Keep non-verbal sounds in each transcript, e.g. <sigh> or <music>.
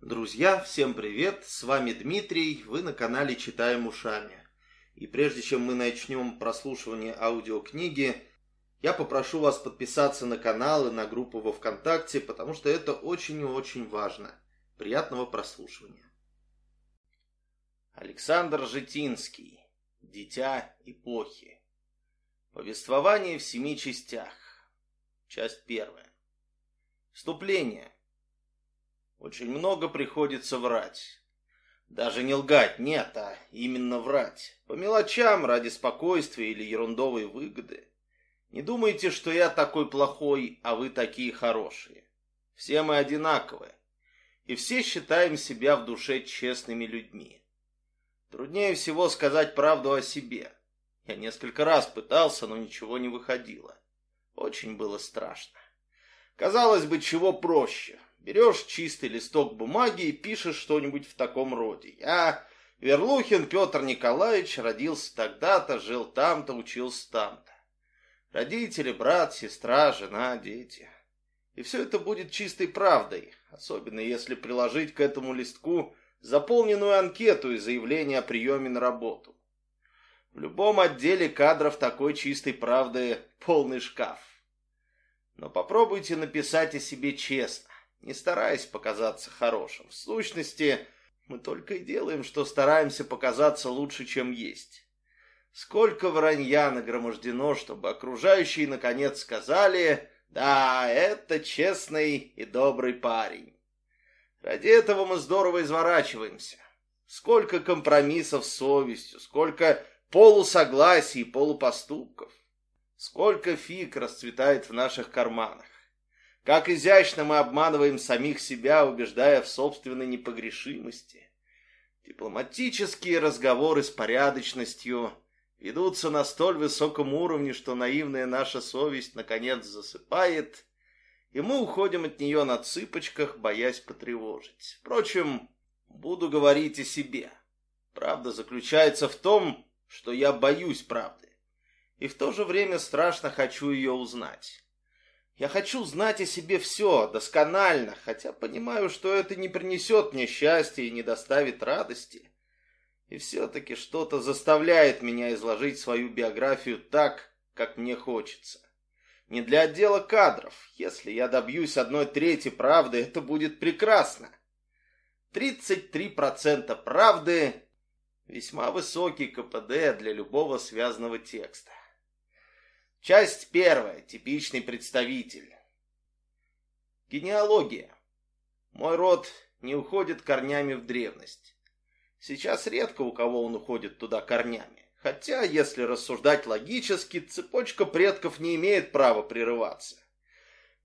Друзья, всем привет! С вами Дмитрий, вы на канале Читаем ушами. И прежде чем мы начнем прослушивание аудиокниги, я попрошу вас подписаться на канал и на группу во Вконтакте, потому что это очень и очень важно. Приятного прослушивания. Александр Житинский. Дитя эпохи. Повествование в семи частях. Часть первая. Вступление. Очень много приходится врать. Даже не лгать, нет, а именно врать. По мелочам, ради спокойствия или ерундовой выгоды. Не думайте, что я такой плохой, а вы такие хорошие. Все мы одинаковые. И все считаем себя в душе честными людьми. Труднее всего сказать правду о себе. Я несколько раз пытался, но ничего не выходило. Очень было страшно. Казалось бы, чего проще. Берешь чистый листок бумаги и пишешь что-нибудь в таком роде. Я, Верлухин Петр Николаевич, родился тогда-то, жил там-то, учился там-то. Родители, брат, сестра, жена, дети. И все это будет чистой правдой, особенно если приложить к этому листку заполненную анкету и заявление о приеме на работу. В любом отделе кадров такой чистой правды полный шкаф. Но попробуйте написать о себе честно не стараясь показаться хорошим. В сущности, мы только и делаем, что стараемся показаться лучше, чем есть. Сколько вранья нагромождено, чтобы окружающие наконец сказали «Да, это честный и добрый парень». Ради этого мы здорово изворачиваемся. Сколько компромиссов с совестью, сколько полусогласий и полупоступков. Сколько фиг расцветает в наших карманах. Как изящно мы обманываем самих себя, убеждая в собственной непогрешимости. Дипломатические разговоры с порядочностью ведутся на столь высоком уровне, что наивная наша совесть наконец засыпает, и мы уходим от нее на цыпочках, боясь потревожить. Впрочем, буду говорить о себе. Правда заключается в том, что я боюсь правды, и в то же время страшно хочу ее узнать. Я хочу знать о себе все, досконально, хотя понимаю, что это не принесет мне счастья и не доставит радости. И все-таки что-то заставляет меня изложить свою биографию так, как мне хочется. Не для отдела кадров. Если я добьюсь одной трети правды, это будет прекрасно. 33% правды – весьма высокий КПД для любого связанного текста. Часть первая. Типичный представитель. Генеалогия. Мой род не уходит корнями в древность. Сейчас редко у кого он уходит туда корнями. Хотя, если рассуждать логически, цепочка предков не имеет права прерываться.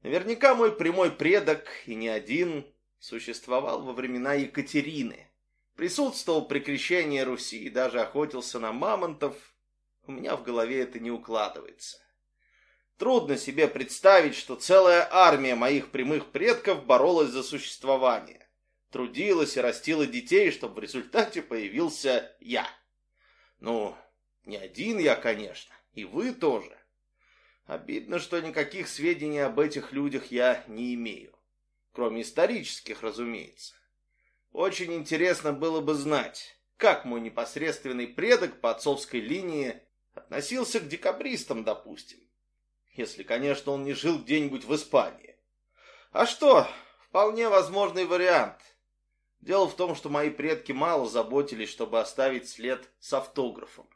Наверняка мой прямой предок, и не один, существовал во времена Екатерины. Присутствовал при крещении Руси и даже охотился на мамонтов. У меня в голове это не укладывается. Трудно себе представить, что целая армия моих прямых предков боролась за существование. Трудилась и растила детей, чтобы в результате появился я. Ну, не один я, конечно, и вы тоже. Обидно, что никаких сведений об этих людях я не имею. Кроме исторических, разумеется. Очень интересно было бы знать, как мой непосредственный предок по отцовской линии относился к декабристам, допустим если, конечно, он не жил где-нибудь в Испании. А что, вполне возможный вариант. Дело в том, что мои предки мало заботились, чтобы оставить след с автографом.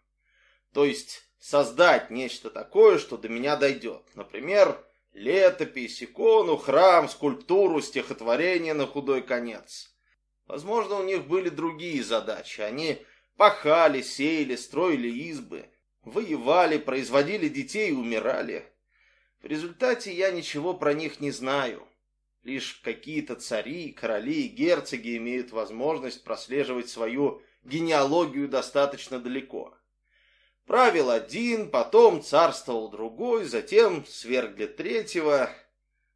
То есть создать нечто такое, что до меня дойдет. Например, летопись, икону, храм, скульптуру, стихотворение на худой конец. Возможно, у них были другие задачи. Они пахали, сеяли, строили избы, воевали, производили детей и умирали. В результате я ничего про них не знаю. Лишь какие-то цари, короли и герцоги имеют возможность прослеживать свою генеалогию достаточно далеко. Правил один, потом царствовал другой, затем свергли третьего.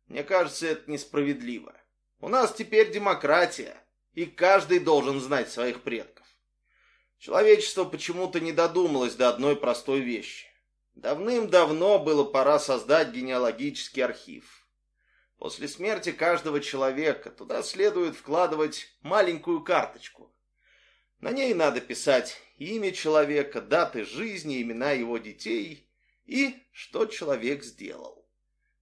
Мне кажется, это несправедливо. У нас теперь демократия, и каждый должен знать своих предков. Человечество почему-то не додумалось до одной простой вещи. Давным-давно было пора создать генеалогический архив. После смерти каждого человека туда следует вкладывать маленькую карточку. На ней надо писать имя человека, даты жизни, имена его детей и что человек сделал.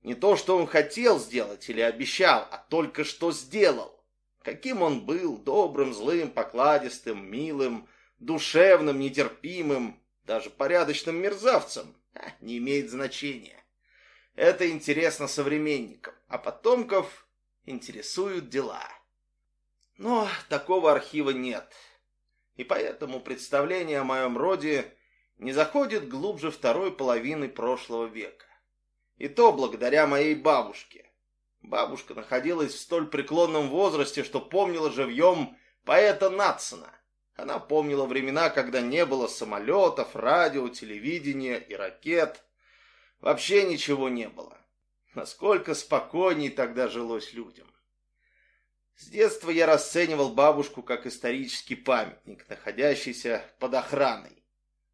Не то, что он хотел сделать или обещал, а только что сделал. Каким он был, добрым, злым, покладистым, милым, душевным, нетерпимым, даже порядочным мерзавцем, <laughs> не имеет значения. Это интересно современникам, а потомков интересуют дела. Но такого архива нет и поэтому представление о моем роде не заходит глубже второй половины прошлого века. И то благодаря моей бабушке. Бабушка находилась в столь преклонном возрасте, что помнила живьем поэта Натсона. Она помнила времена, когда не было самолетов, радио, телевидения и ракет. Вообще ничего не было. Насколько спокойней тогда жилось людям. С детства я расценивал бабушку как исторический памятник, находящийся под охраной.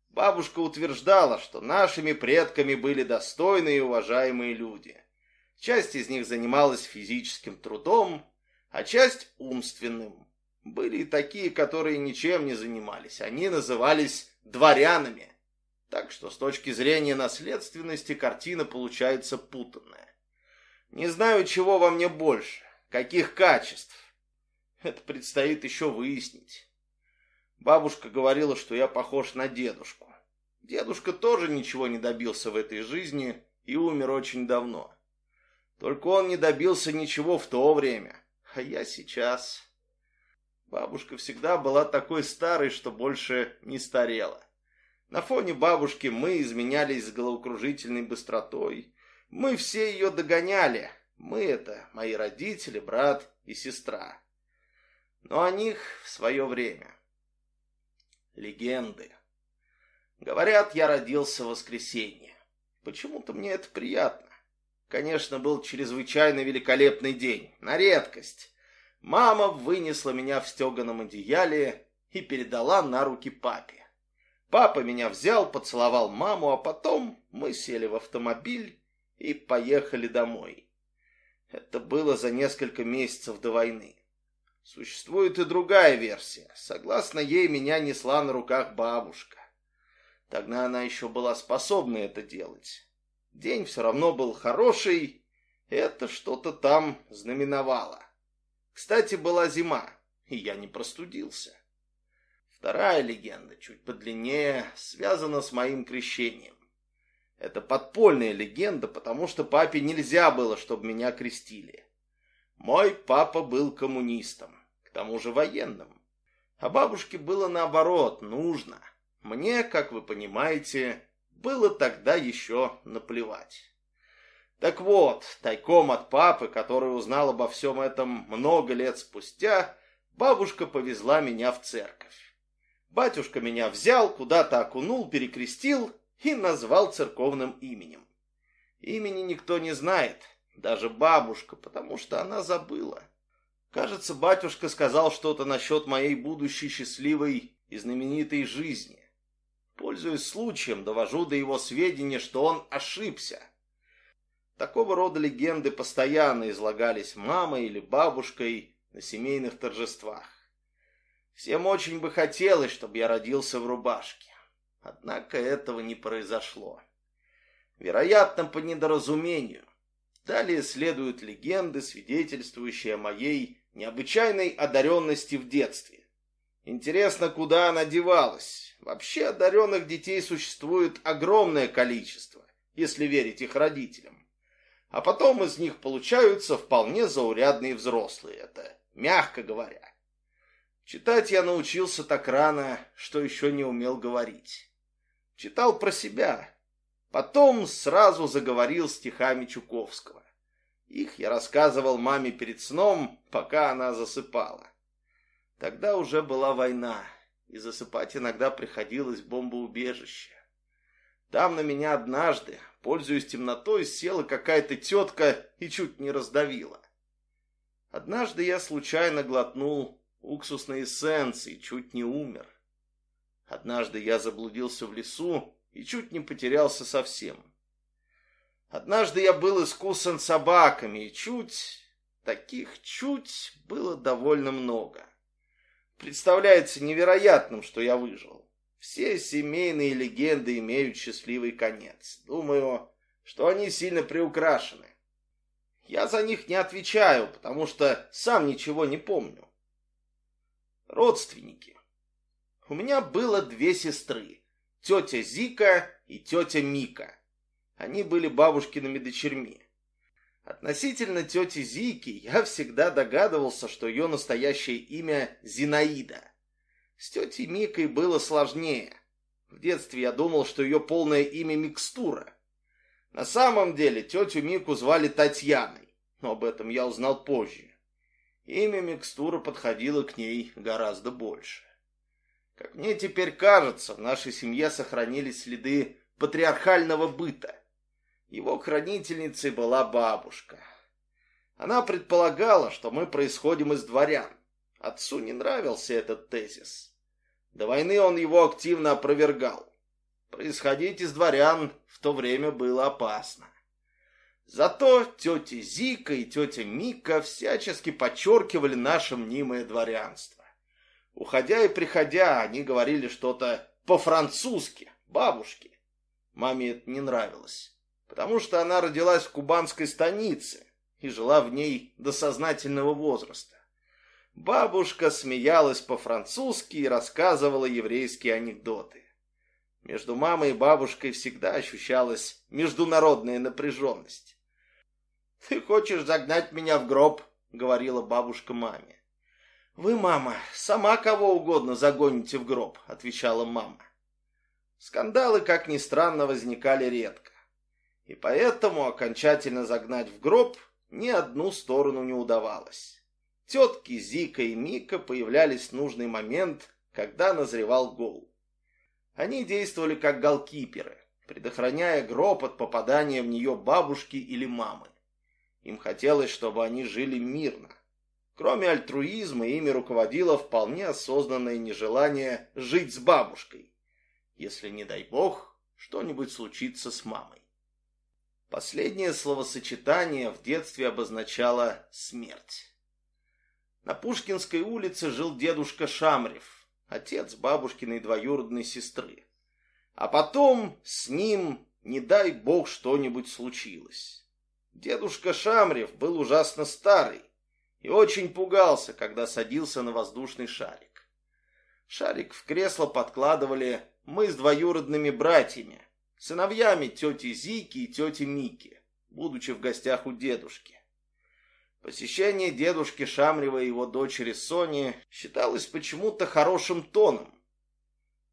Бабушка утверждала, что нашими предками были достойные и уважаемые люди. Часть из них занималась физическим трудом, а часть умственным. Были и такие, которые ничем не занимались. Они назывались дворянами. Так что с точки зрения наследственности картина получается путанная. Не знаю, чего во мне больше Каких качеств? Это предстоит еще выяснить. Бабушка говорила, что я похож на дедушку. Дедушка тоже ничего не добился в этой жизни и умер очень давно. Только он не добился ничего в то время, а я сейчас... Бабушка всегда была такой старой, что больше не старела. На фоне бабушки мы изменялись с головокружительной быстротой. Мы все ее догоняли, мы — это мои родители, брат и сестра. Но о них в свое время. Легенды. Говорят, я родился в воскресенье. Почему-то мне это приятно. Конечно, был чрезвычайно великолепный день, на редкость. Мама вынесла меня в стеганом одеяле и передала на руки папе. Папа меня взял, поцеловал маму, а потом мы сели в автомобиль и поехали домой. Это было за несколько месяцев до войны. Существует и другая версия. Согласно ей, меня несла на руках бабушка. Тогда она еще была способна это делать. День все равно был хороший, это что-то там знаменовало. Кстати, была зима, и я не простудился. Вторая легенда, чуть подлиннее, связана с моим крещением. Это подпольная легенда, потому что папе нельзя было, чтобы меня крестили. Мой папа был коммунистом, к тому же военным. А бабушке было наоборот, нужно. Мне, как вы понимаете, было тогда еще наплевать. Так вот, тайком от папы, который узнал обо всем этом много лет спустя, бабушка повезла меня в церковь. Батюшка меня взял, куда-то окунул, перекрестил и назвал церковным именем. Имени никто не знает, даже бабушка, потому что она забыла. Кажется, батюшка сказал что-то насчет моей будущей счастливой и знаменитой жизни. Пользуясь случаем, довожу до его сведения, что он ошибся. Такого рода легенды постоянно излагались мамой или бабушкой на семейных торжествах. Всем очень бы хотелось, чтобы я родился в рубашке. Однако этого не произошло. Вероятно, по недоразумению. Далее следуют легенды, свидетельствующие о моей необычайной одаренности в детстве. Интересно, куда она девалась. Вообще одаренных детей существует огромное количество, если верить их родителям. А потом из них получаются вполне заурядные взрослые, это мягко говоря. Читать я научился так рано, что еще не умел говорить. Читал про себя. Потом сразу заговорил стихами Чуковского. Их я рассказывал маме перед сном, пока она засыпала. Тогда уже была война, и засыпать иногда приходилось в бомбоубежище. Там на меня однажды, пользуясь темнотой, села какая-то тетка и чуть не раздавила. Однажды я случайно глотнул уксусной эссенции, чуть не умер. Однажды я заблудился в лесу и чуть не потерялся совсем. Однажды я был искусан собаками, и чуть, таких чуть было довольно много. Представляется невероятным, что я выжил. Все семейные легенды имеют счастливый конец. Думаю, что они сильно приукрашены. Я за них не отвечаю, потому что сам ничего не помню. Родственники. У меня было две сестры, тетя Зика и тетя Мика. Они были бабушкиными дочерьми. Относительно тети Зики я всегда догадывался, что ее настоящее имя Зинаида. С тетей Микой было сложнее. В детстве я думал, что ее полное имя Микстура. На самом деле тетю Мику звали Татьяной, но об этом я узнал позже. Имя Микстура подходило к ней гораздо больше. Как мне теперь кажется, в нашей семье сохранились следы патриархального быта. Его хранительницей была бабушка. Она предполагала, что мы происходим из дворян. Отцу не нравился этот тезис. До войны он его активно опровергал. Происходить из дворян в то время было опасно. Зато тетя Зика и тетя Мика всячески подчеркивали наше мнимое дворянство. Уходя и приходя, они говорили что-то по-французски, бабушке. Маме это не нравилось, потому что она родилась в кубанской станице и жила в ней до сознательного возраста. Бабушка смеялась по-французски и рассказывала еврейские анекдоты. Между мамой и бабушкой всегда ощущалась международная напряженность. «Ты хочешь загнать меня в гроб?» — говорила бабушка маме. «Вы, мама, сама кого угодно загоните в гроб», — отвечала мама. Скандалы, как ни странно, возникали редко. И поэтому окончательно загнать в гроб ни одну сторону не удавалось. Тетки Зика и Мика появлялись в нужный момент, когда назревал гол. Они действовали как голкиперы, предохраняя гроб от попадания в нее бабушки или мамы. Им хотелось, чтобы они жили мирно. Кроме альтруизма, ими руководило вполне осознанное нежелание жить с бабушкой, если, не дай бог, что-нибудь случится с мамой. Последнее словосочетание в детстве обозначало смерть. На Пушкинской улице жил дедушка Шамрев, отец бабушкиной двоюродной сестры. А потом с ним, не дай бог, что-нибудь случилось. Дедушка Шамрев был ужасно старый и очень пугался, когда садился на воздушный шарик. Шарик в кресло подкладывали мы с двоюродными братьями, сыновьями тети Зики и тети Мики, будучи в гостях у дедушки. Посещение дедушки Шамрева и его дочери Сони считалось почему-то хорошим тоном.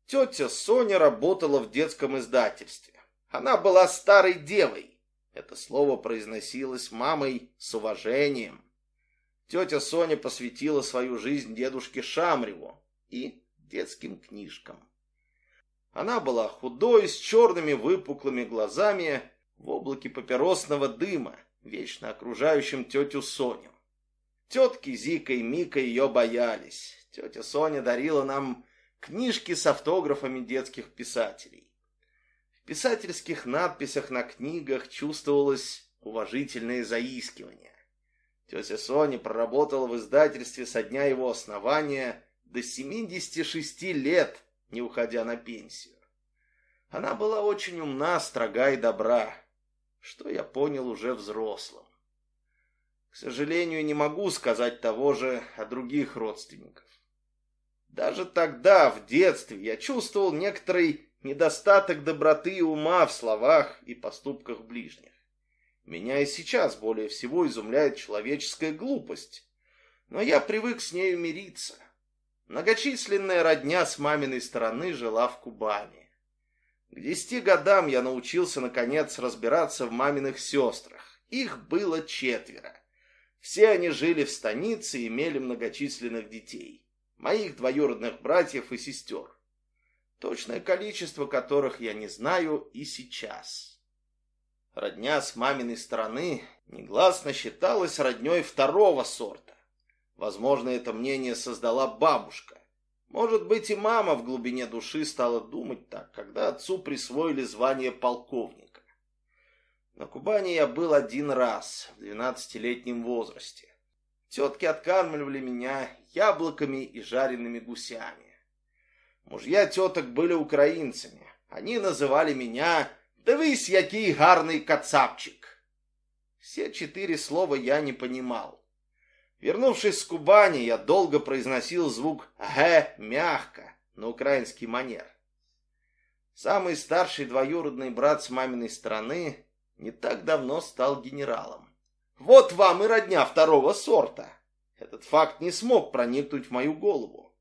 Тетя Соня работала в детском издательстве. Она была старой девой. Это слово произносилось мамой с уважением. Тетя Соня посвятила свою жизнь дедушке Шамреву и детским книжкам. Она была худой, с черными выпуклыми глазами в облаке папиросного дыма вечно окружающим тетю Соню. Тетки Зика и Мика ее боялись. Тетя Соня дарила нам книжки с автографами детских писателей. В писательских надписях на книгах чувствовалось уважительное заискивание. Тетя Соня проработала в издательстве со дня его основания до 76 лет, не уходя на пенсию. Она была очень умна, строга и добра что я понял уже взрослым. К сожалению, не могу сказать того же о других родственниках. Даже тогда, в детстве, я чувствовал некоторый недостаток доброты и ума в словах и поступках ближних. Меня и сейчас более всего изумляет человеческая глупость, но я привык с нею мириться. Многочисленная родня с маминой стороны жила в Кубани. К десяти годам я научился, наконец, разбираться в маминых сестрах. Их было четверо. Все они жили в станице и имели многочисленных детей. Моих двоюродных братьев и сестер. Точное количество которых я не знаю и сейчас. Родня с маминой стороны негласно считалась родней второго сорта. Возможно, это мнение создала бабушка. Может быть, и мама в глубине души стала думать так, когда отцу присвоили звание полковника. На Кубани я был один раз, в двенадцатилетнем возрасте. Тетки откармливали меня яблоками и жареными гусями. Мужья теток были украинцами. Они называли меня «Дивись, який гарный кацапчик». Все четыре слова я не понимал. Вернувшись с Кубани, я долго произносил звук «г» мягко, на украинский манер. Самый старший двоюродный брат с маминой стороны не так давно стал генералом. Вот вам и родня второго сорта. Этот факт не смог проникнуть в мою голову.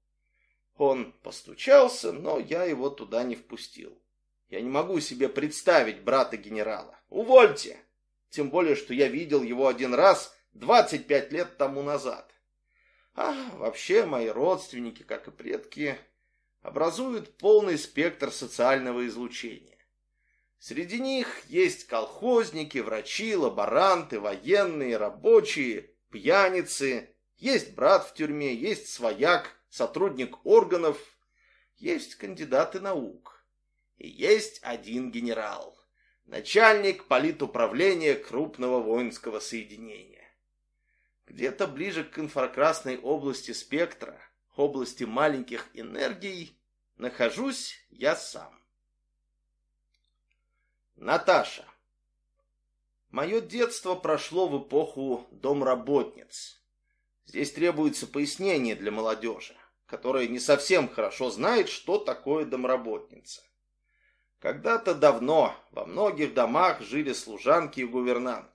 Он постучался, но я его туда не впустил. Я не могу себе представить брата генерала. Увольте! Тем более, что я видел его один раз 25 лет тому назад. А вообще мои родственники, как и предки, образуют полный спектр социального излучения. Среди них есть колхозники, врачи, лаборанты, военные, рабочие, пьяницы, есть брат в тюрьме, есть свояк, сотрудник органов, есть кандидаты наук. И есть один генерал, начальник политуправления крупного воинского соединения. Где-то ближе к инфракрасной области спектра – области маленьких энергий нахожусь я сам. Наташа. Мое детство прошло в эпоху домработниц. Здесь требуется пояснение для молодежи, которая не совсем хорошо знает, что такое домработница. Когда-то давно во многих домах жили служанки и гувернантки.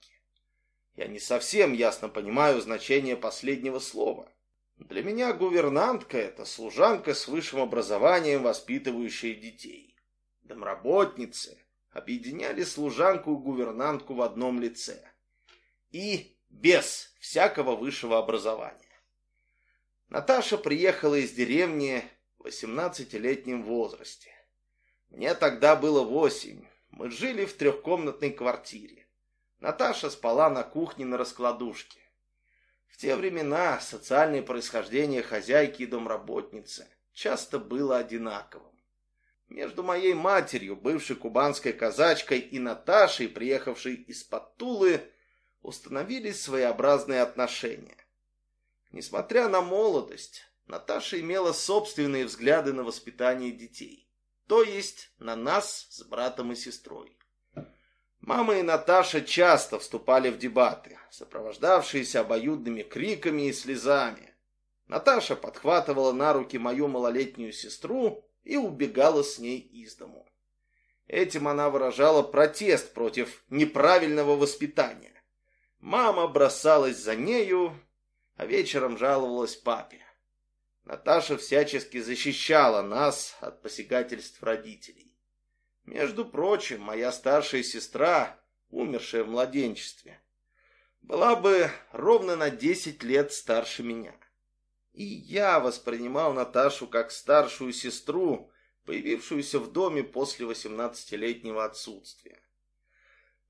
Я не совсем ясно понимаю значение последнего слова – для меня гувернантка – это служанка с высшим образованием, воспитывающая детей. Домработницы объединяли служанку и гувернантку в одном лице. И без всякого высшего образования. Наташа приехала из деревни в 18-летнем возрасте. Мне тогда было восемь. Мы жили в трехкомнатной квартире. Наташа спала на кухне на раскладушке. В те времена социальное происхождение хозяйки и домработницы часто было одинаковым. Между моей матерью, бывшей кубанской казачкой, и Наташей, приехавшей из-под Тулы, установились своеобразные отношения. Несмотря на молодость, Наташа имела собственные взгляды на воспитание детей, то есть на нас с братом и сестрой. Мама и Наташа часто вступали в дебаты, сопровождавшиеся обоюдными криками и слезами. Наташа подхватывала на руки мою малолетнюю сестру и убегала с ней из дому. Этим она выражала протест против неправильного воспитания. Мама бросалась за нею, а вечером жаловалась папе. Наташа всячески защищала нас от посягательств родителей. Между прочим, моя старшая сестра, умершая в младенчестве, была бы ровно на десять лет старше меня. И я воспринимал Наташу как старшую сестру, появившуюся в доме после восемнадцатилетнего отсутствия.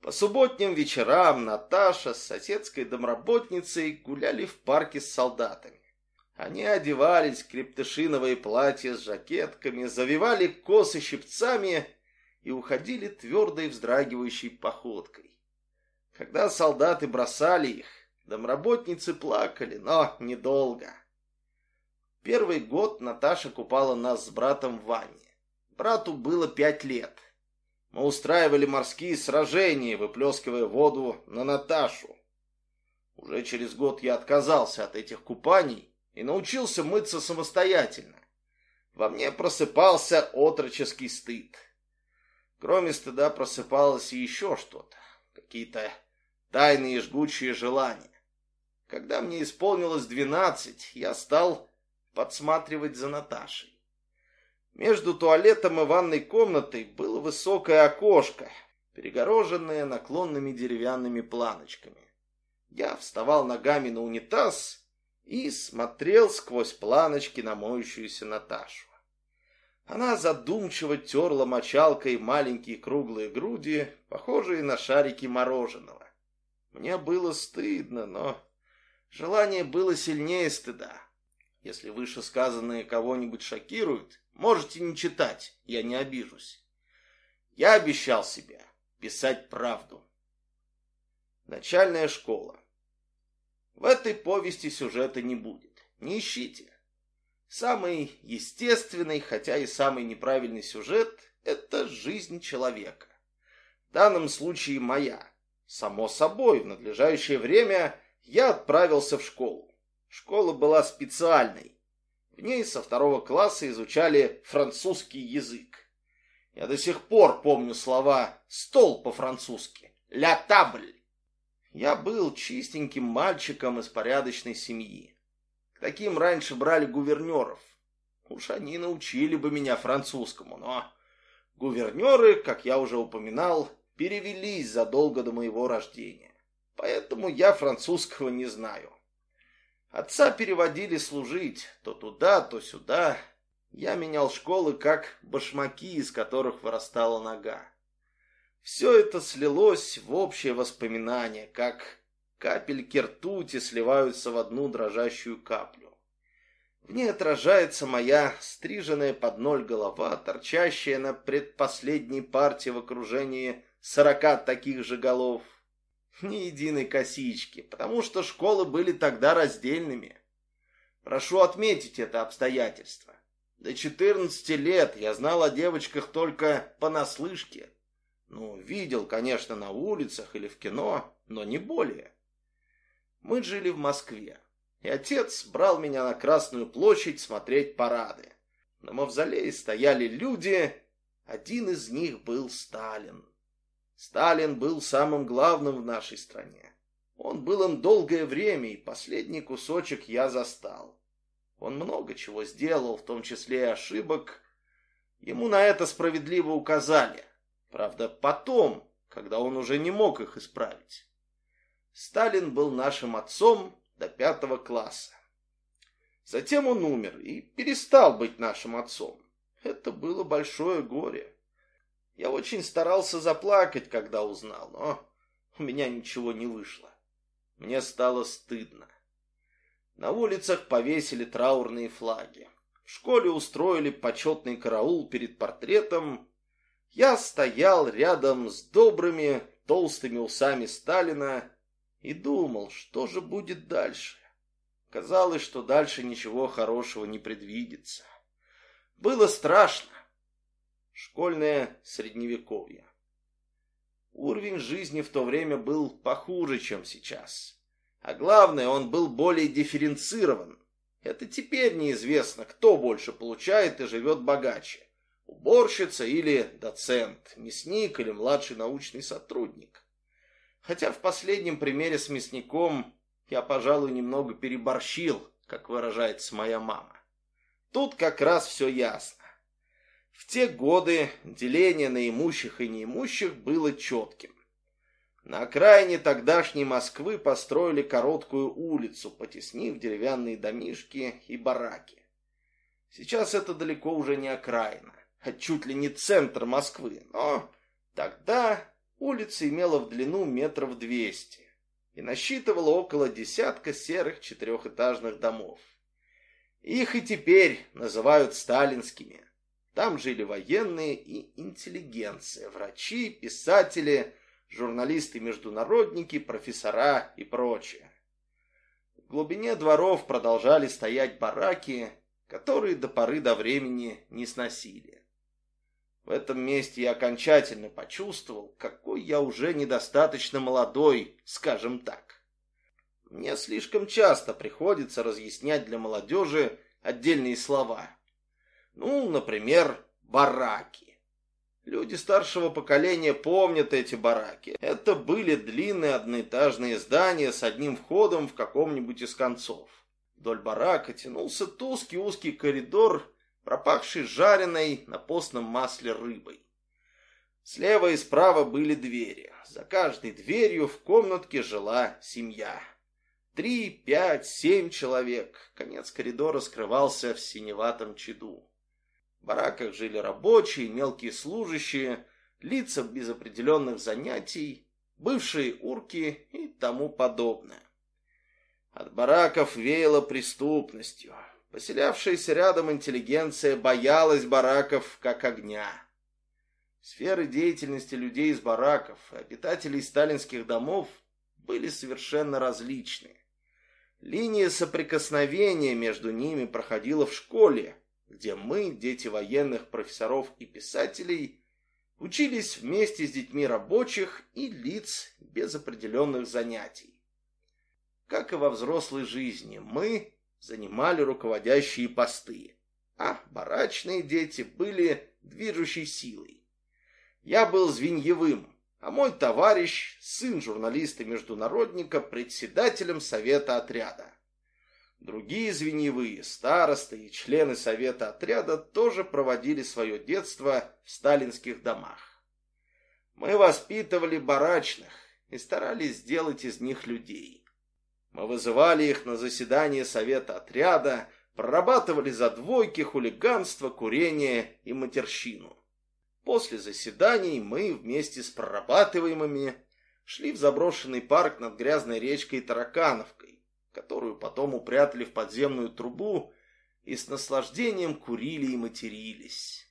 По субботним вечерам Наташа с соседской домработницей гуляли в парке с солдатами. Они одевались в крептышиновые платья с жакетками, завивали косы щипцами и уходили твердой вздрагивающей походкой. Когда солдаты бросали их, домработницы плакали, но недолго. Первый год Наташа купала нас с братом в ванне. Брату было пять лет. Мы устраивали морские сражения, выплескивая воду на Наташу. Уже через год я отказался от этих купаний и научился мыться самостоятельно. Во мне просыпался отроческий стыд. Кроме стыда просыпалось и еще что-то. Какие-то тайные жгучие желания. Когда мне исполнилось двенадцать, я стал подсматривать за Наташей. Между туалетом и ванной комнатой было высокое окошко, перегороженное наклонными деревянными планочками. Я вставал ногами на унитаз и смотрел сквозь планочки на моющуюся Наташу. Она задумчиво терла мочалкой маленькие круглые груди, похожие на шарики мороженого. Мне было стыдно, но желание было сильнее стыда. Если вышесказанное кого-нибудь шокирует, можете не читать, я не обижусь. Я обещал себе писать правду. Начальная школа. В этой повести сюжета не будет. Не ищите. Самый естественный, хотя и самый неправильный сюжет – это жизнь человека. В данном случае моя. Само собой, в надлежащее время я отправился в школу. Школа была специальной. В ней со второго класса изучали французский язык. Я до сих пор помню слова «стол» по-французски «ля табль». Я был чистеньким мальчиком из порядочной семьи. К таким раньше брали гувернеров. Уж они научили бы меня французскому, но гувернеры, как я уже упоминал, перевелись задолго до моего рождения. Поэтому я французского не знаю. Отца переводили служить то туда, то сюда. Я менял школы, как башмаки, из которых вырастала нога. Все это слилось в общее воспоминание, как капельки ртути сливаются в одну дрожащую каплю. В ней отражается моя стриженная под ноль голова, торчащая на предпоследней партии в окружении сорока таких же голов. Ни единой косички, потому что школы были тогда раздельными. Прошу отметить это обстоятельство. До четырнадцати лет я знал о девочках только понаслышке. Ну, видел, конечно, на улицах или в кино, но не более. Мы жили в Москве, и отец брал меня на Красную площадь смотреть парады. На мавзолее стояли люди, один из них был Сталин. Сталин был самым главным в нашей стране. Он был им долгое время, и последний кусочек я застал. Он много чего сделал, в том числе и ошибок. Ему на это справедливо указали. Правда, потом, когда он уже не мог их исправить. Сталин был нашим отцом до пятого класса. Затем он умер и перестал быть нашим отцом. Это было большое горе. Я очень старался заплакать, когда узнал, но у меня ничего не вышло. Мне стало стыдно. На улицах повесили траурные флаги. В школе устроили почетный караул перед портретом я стоял рядом с добрыми толстыми усами Сталина и думал, что же будет дальше. Казалось, что дальше ничего хорошего не предвидится. Было страшно. Школьное средневековье. Уровень жизни в то время был похуже, чем сейчас. А главное, он был более дифференцирован. Это теперь неизвестно, кто больше получает и живет богаче уборщица или доцент, мясник или младший научный сотрудник. Хотя в последнем примере с мясником я, пожалуй, немного переборщил, как выражается моя мама. Тут как раз все ясно. В те годы деление на имущих и неимущих было четким. На окраине тогдашней Москвы построили короткую улицу, потеснив деревянные домишки и бараки. Сейчас это далеко уже не окраина чуть ли не центр Москвы, но тогда улица имела в длину метров двести и насчитывала около десятка серых четырехэтажных домов. Их и теперь называют сталинскими. Там жили военные и интеллигенция, врачи, писатели, журналисты-международники, профессора и прочее. В глубине дворов продолжали стоять бараки, которые до поры до времени не сносили. В этом месте я окончательно почувствовал, какой я уже недостаточно молодой, скажем так. Мне слишком часто приходится разъяснять для молодежи отдельные слова. Ну, например, бараки. Люди старшего поколения помнят эти бараки. Это были длинные одноэтажные здания с одним входом в каком-нибудь из концов. Вдоль барака тянулся туский узкий коридор пропахший жареной на постном масле рыбой. Слева и справа были двери. За каждой дверью в комнатке жила семья. Три, пять, семь человек. Конец коридора скрывался в синеватом чаду. В бараках жили рабочие, мелкие служащие, лица без определенных занятий, бывшие урки и тому подобное. От бараков веяло преступностью. Поселявшаяся рядом интеллигенция боялась бараков как огня. Сферы деятельности людей из бараков и обитателей сталинских домов были совершенно различны. Линия соприкосновения между ними проходила в школе, где мы, дети военных профессоров и писателей, учились вместе с детьми рабочих и лиц без определенных занятий. Как и во взрослой жизни, мы занимали руководящие посты, а барачные дети были движущей силой. Я был звеньевым, а мой товарищ, сын журналиста-международника, председателем совета отряда. Другие звеньевые, старосты и члены совета отряда тоже проводили свое детство в сталинских домах. Мы воспитывали барачных и старались сделать из них людей. Мы вызывали их на заседание совета отряда, прорабатывали за двойки, хулиганство, курение и матерщину. После заседаний мы вместе с прорабатываемыми шли в заброшенный парк над грязной речкой Таракановкой, которую потом упрятали в подземную трубу и с наслаждением курили и матерились.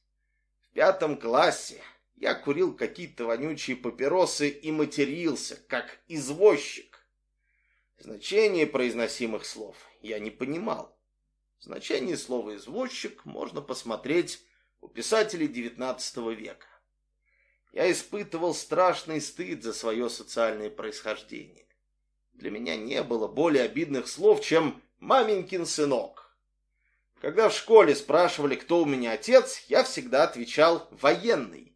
В пятом классе я курил какие-то вонючие папиросы и матерился, как извозчик. Значение произносимых слов я не понимал. Значение слова «извозчик» можно посмотреть у писателей XIX века. Я испытывал страшный стыд за свое социальное происхождение. Для меня не было более обидных слов, чем «маменькин сынок». Когда в школе спрашивали, кто у меня отец, я всегда отвечал «военный».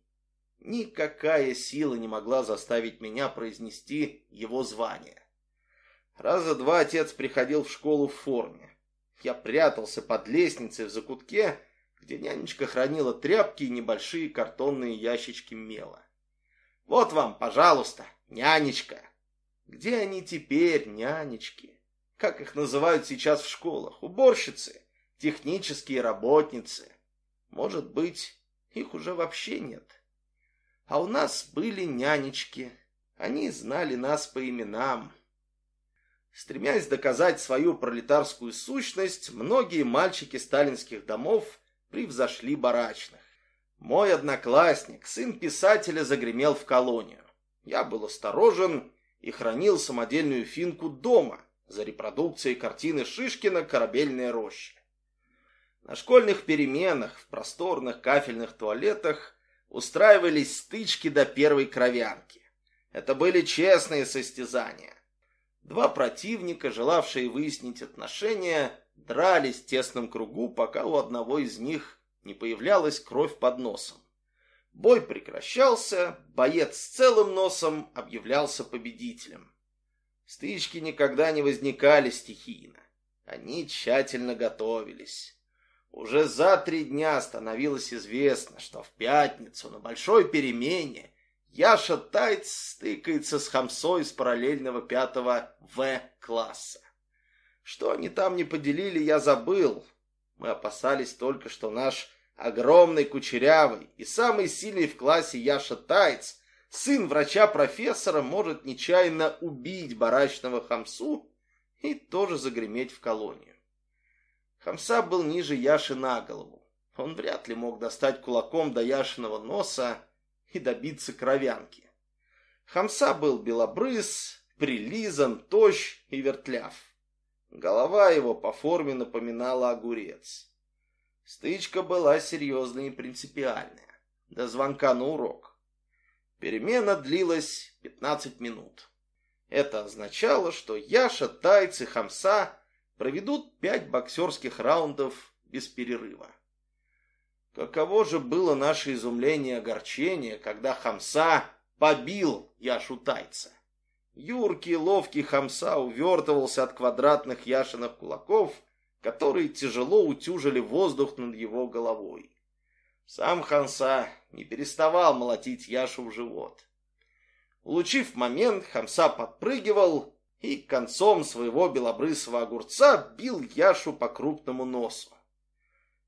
Никакая сила не могла заставить меня произнести его звание. Раза два отец приходил в школу в форме. Я прятался под лестницей в закутке, где нянечка хранила тряпки и небольшие картонные ящички мела. «Вот вам, пожалуйста, нянечка!» Где они теперь, нянечки? Как их называют сейчас в школах? Уборщицы? Технические работницы? Может быть, их уже вообще нет. А у нас были нянечки. Они знали нас по именам. Стремясь доказать свою пролетарскую сущность, многие мальчики сталинских домов превзошли барачных. Мой одноклассник, сын писателя, загремел в колонию. Я был осторожен и хранил самодельную финку дома за репродукцией картины Шишкина «Корабельная роща». На школьных переменах в просторных кафельных туалетах устраивались стычки до первой кровянки. Это были честные состязания. Два противника, желавшие выяснить отношения, дрались в тесном кругу, пока у одного из них не появлялась кровь под носом. Бой прекращался, боец с целым носом объявлялся победителем. Стычки никогда не возникали стихийно. Они тщательно готовились. Уже за три дня становилось известно, что в пятницу на большой перемене Яша Тайц стыкается с хамсой из параллельного пятого В-класса. Что они там не поделили, я забыл. Мы опасались только, что наш огромный, кучерявый и самый сильный в классе Яша Тайц, сын врача-профессора, может нечаянно убить барачного хамсу и тоже загреметь в колонию. Хамса был ниже Яши на голову. Он вряд ли мог достать кулаком до Яшиного носа и добиться кровянки. Хамса был белобрыз, прилизан, тощ и вертляв. Голова его по форме напоминала огурец. Стычка была серьезная и принципиальная. До звонка на урок. Перемена длилась 15 минут. Это означало, что Яша, Тайц Хамса проведут пять боксерских раундов без перерыва. Каково же было наше изумление и огорчение, когда Хамса побил Яшу Тайца. Юркий ловкий Хамса увертывался от квадратных Яшиных кулаков – которые тяжело утюжили воздух над его головой. Сам Хамса не переставал молотить Яшу в живот. Улучив момент, Хамса подпрыгивал и концом своего белобрысого огурца бил Яшу по крупному носу.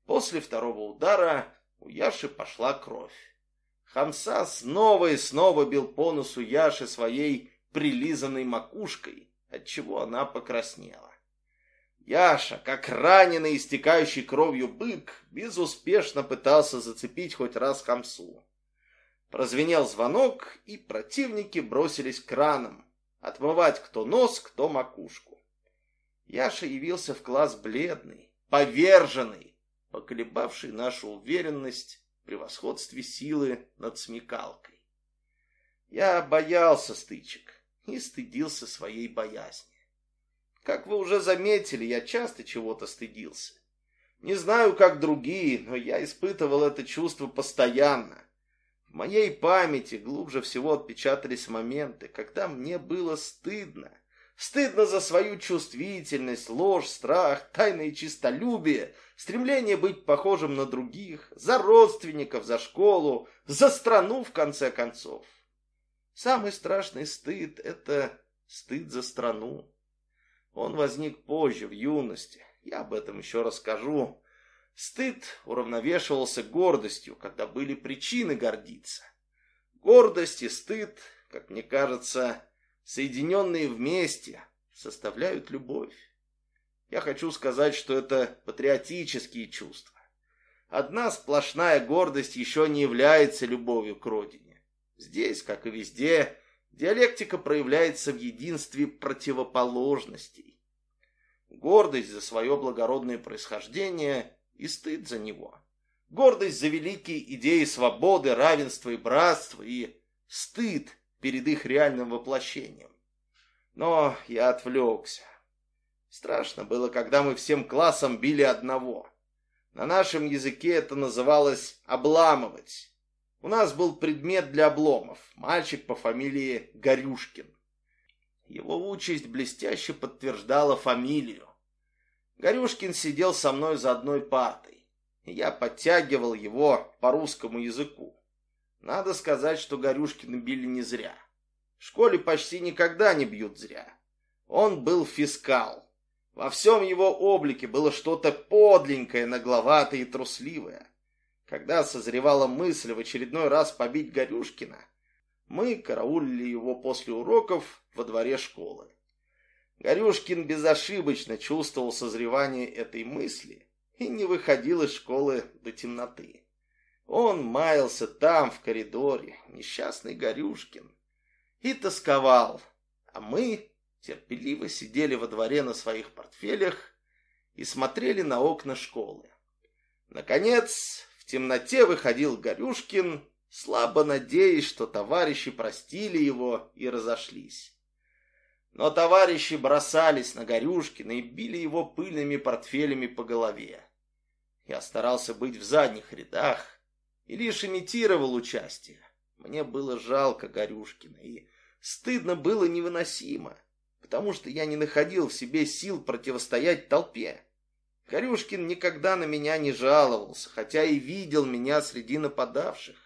После второго удара у Яши пошла кровь. Хамса снова и снова бил по носу Яши своей прилизанной макушкой, отчего она покраснела. Яша, как раненый, истекающий кровью бык, безуспешно пытался зацепить хоть раз хамсу. Прозвенел звонок, и противники бросились к кранам, Отмывать кто нос, кто макушку. Яша явился в класс бледный, поверженный, поколебавший нашу уверенность в превосходстве силы над смекалкой. Я боялся стычек и стыдился своей боязни. Как вы уже заметили, я часто чего-то стыдился. Не знаю, как другие, но я испытывал это чувство постоянно. В моей памяти глубже всего отпечатались моменты, когда мне было стыдно. Стыдно за свою чувствительность, ложь, страх, тайное чистолюбие, стремление быть похожим на других, за родственников, за школу, за страну, в конце концов. Самый страшный стыд — это стыд за страну. Он возник позже, в юности. Я об этом еще расскажу. Стыд уравновешивался гордостью, когда были причины гордиться. Гордость и стыд, как мне кажется, соединенные вместе, составляют любовь. Я хочу сказать, что это патриотические чувства. Одна сплошная гордость еще не является любовью к родине. Здесь, как и везде, Диалектика проявляется в единстве противоположностей. Гордость за свое благородное происхождение и стыд за него. Гордость за великие идеи свободы, равенства и братства и стыд перед их реальным воплощением. Но я отвлекся. Страшно было, когда мы всем классом били одного. На нашем языке это называлось «обламывать». У нас был предмет для обломов, мальчик по фамилии Горюшкин. Его участь блестяще подтверждала фамилию. Горюшкин сидел со мной за одной партой, и я подтягивал его по русскому языку. Надо сказать, что Горюшкина били не зря. В школе почти никогда не бьют зря. Он был фискал. Во всем его облике было что-то подленькое, нагловатое и трусливое. Когда созревала мысль в очередной раз побить Горюшкина, мы караулили его после уроков во дворе школы. Горюшкин безошибочно чувствовал созревание этой мысли и не выходил из школы до темноты. Он маялся там, в коридоре, несчастный Горюшкин, и тосковал, а мы терпеливо сидели во дворе на своих портфелях и смотрели на окна школы. Наконец, в темноте выходил Горюшкин, слабо надеясь, что товарищи простили его и разошлись. Но товарищи бросались на Горюшкина и били его пыльными портфелями по голове. Я старался быть в задних рядах и лишь имитировал участие. Мне было жалко Горюшкина, и стыдно было невыносимо, потому что я не находил в себе сил противостоять толпе. Корюшкин никогда на меня не жаловался, хотя и видел меня среди нападавших.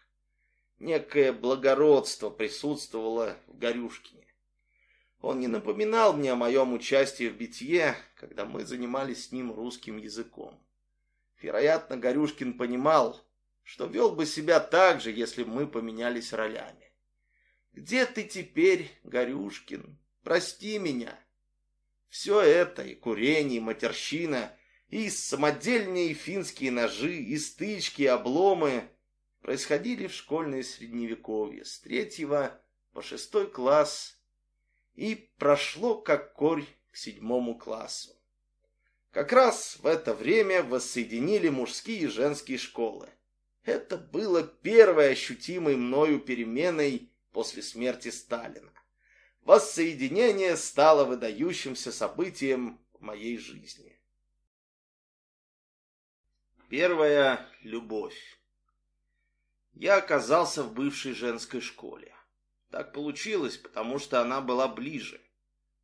Некое благородство присутствовало в Горюшкине. Он не напоминал мне о моем участии в битье, когда мы занимались с ним русским языком. Вероятно, Горюшкин понимал, что вел бы себя так же, если бы мы поменялись ролями. «Где ты теперь, Горюшкин? Прости меня!» Все это, и курение, и матерщина, и самодельные финские ножи, и стычки, и обломы происходили в школьное средневековье с третьего по шестой класс и прошло как корь к седьмому классу. Как раз в это время воссоединили мужские и женские школы. Это было первой ощутимой мною переменой после смерти Сталина. Воссоединение стало выдающимся событием в моей жизни. Первая любовь. Я оказался в бывшей женской школе. Так получилось, потому что она была ближе.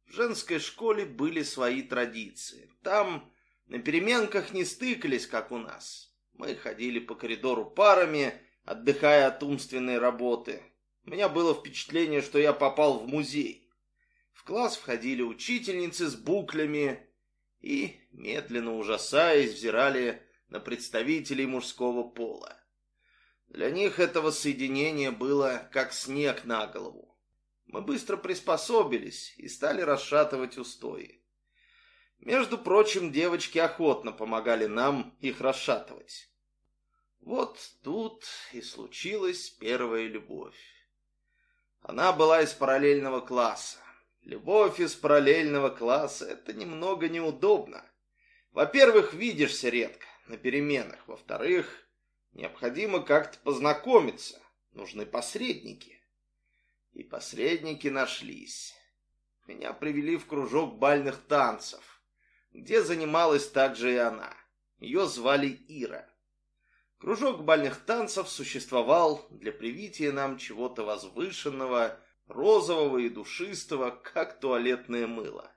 В женской школе были свои традиции. Там на переменках не стыкались, как у нас. Мы ходили по коридору парами, отдыхая от умственной работы. У меня было впечатление, что я попал в музей. В класс входили учительницы с буклями и, медленно ужасаясь, взирали на представителей мужского пола. Для них этого соединения было как снег на голову. Мы быстро приспособились и стали расшатывать устои. Между прочим, девочки охотно помогали нам их расшатывать. Вот тут и случилась первая любовь. Она была из параллельного класса. Любовь из параллельного класса — это немного неудобно. Во-первых, видишься редко, на переменах. Во-вторых, необходимо как-то познакомиться. Нужны посредники. И посредники нашлись. Меня привели в кружок бальных танцев, где занималась также и она. Ее звали Ира. Кружок бальных танцев существовал для привития нам чего-то возвышенного, розового и душистого, как туалетное мыло.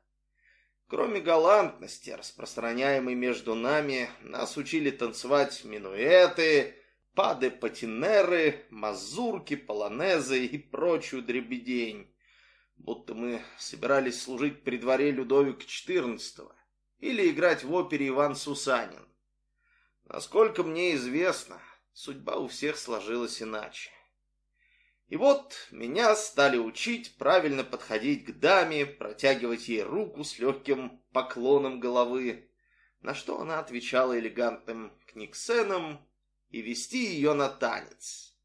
Кроме галантности, распространяемой между нами, нас учили танцевать минуэты, пады патинеры, мазурки, полонезы и прочую дребедень, будто мы собирались служить при дворе Людовика XIV или играть в опере Иван Сусанин. Насколько мне известно, судьба у всех сложилась иначе. И вот меня стали учить правильно подходить к даме, протягивать ей руку с легким поклоном головы, на что она отвечала элегантным книгсеном и вести ее на танец.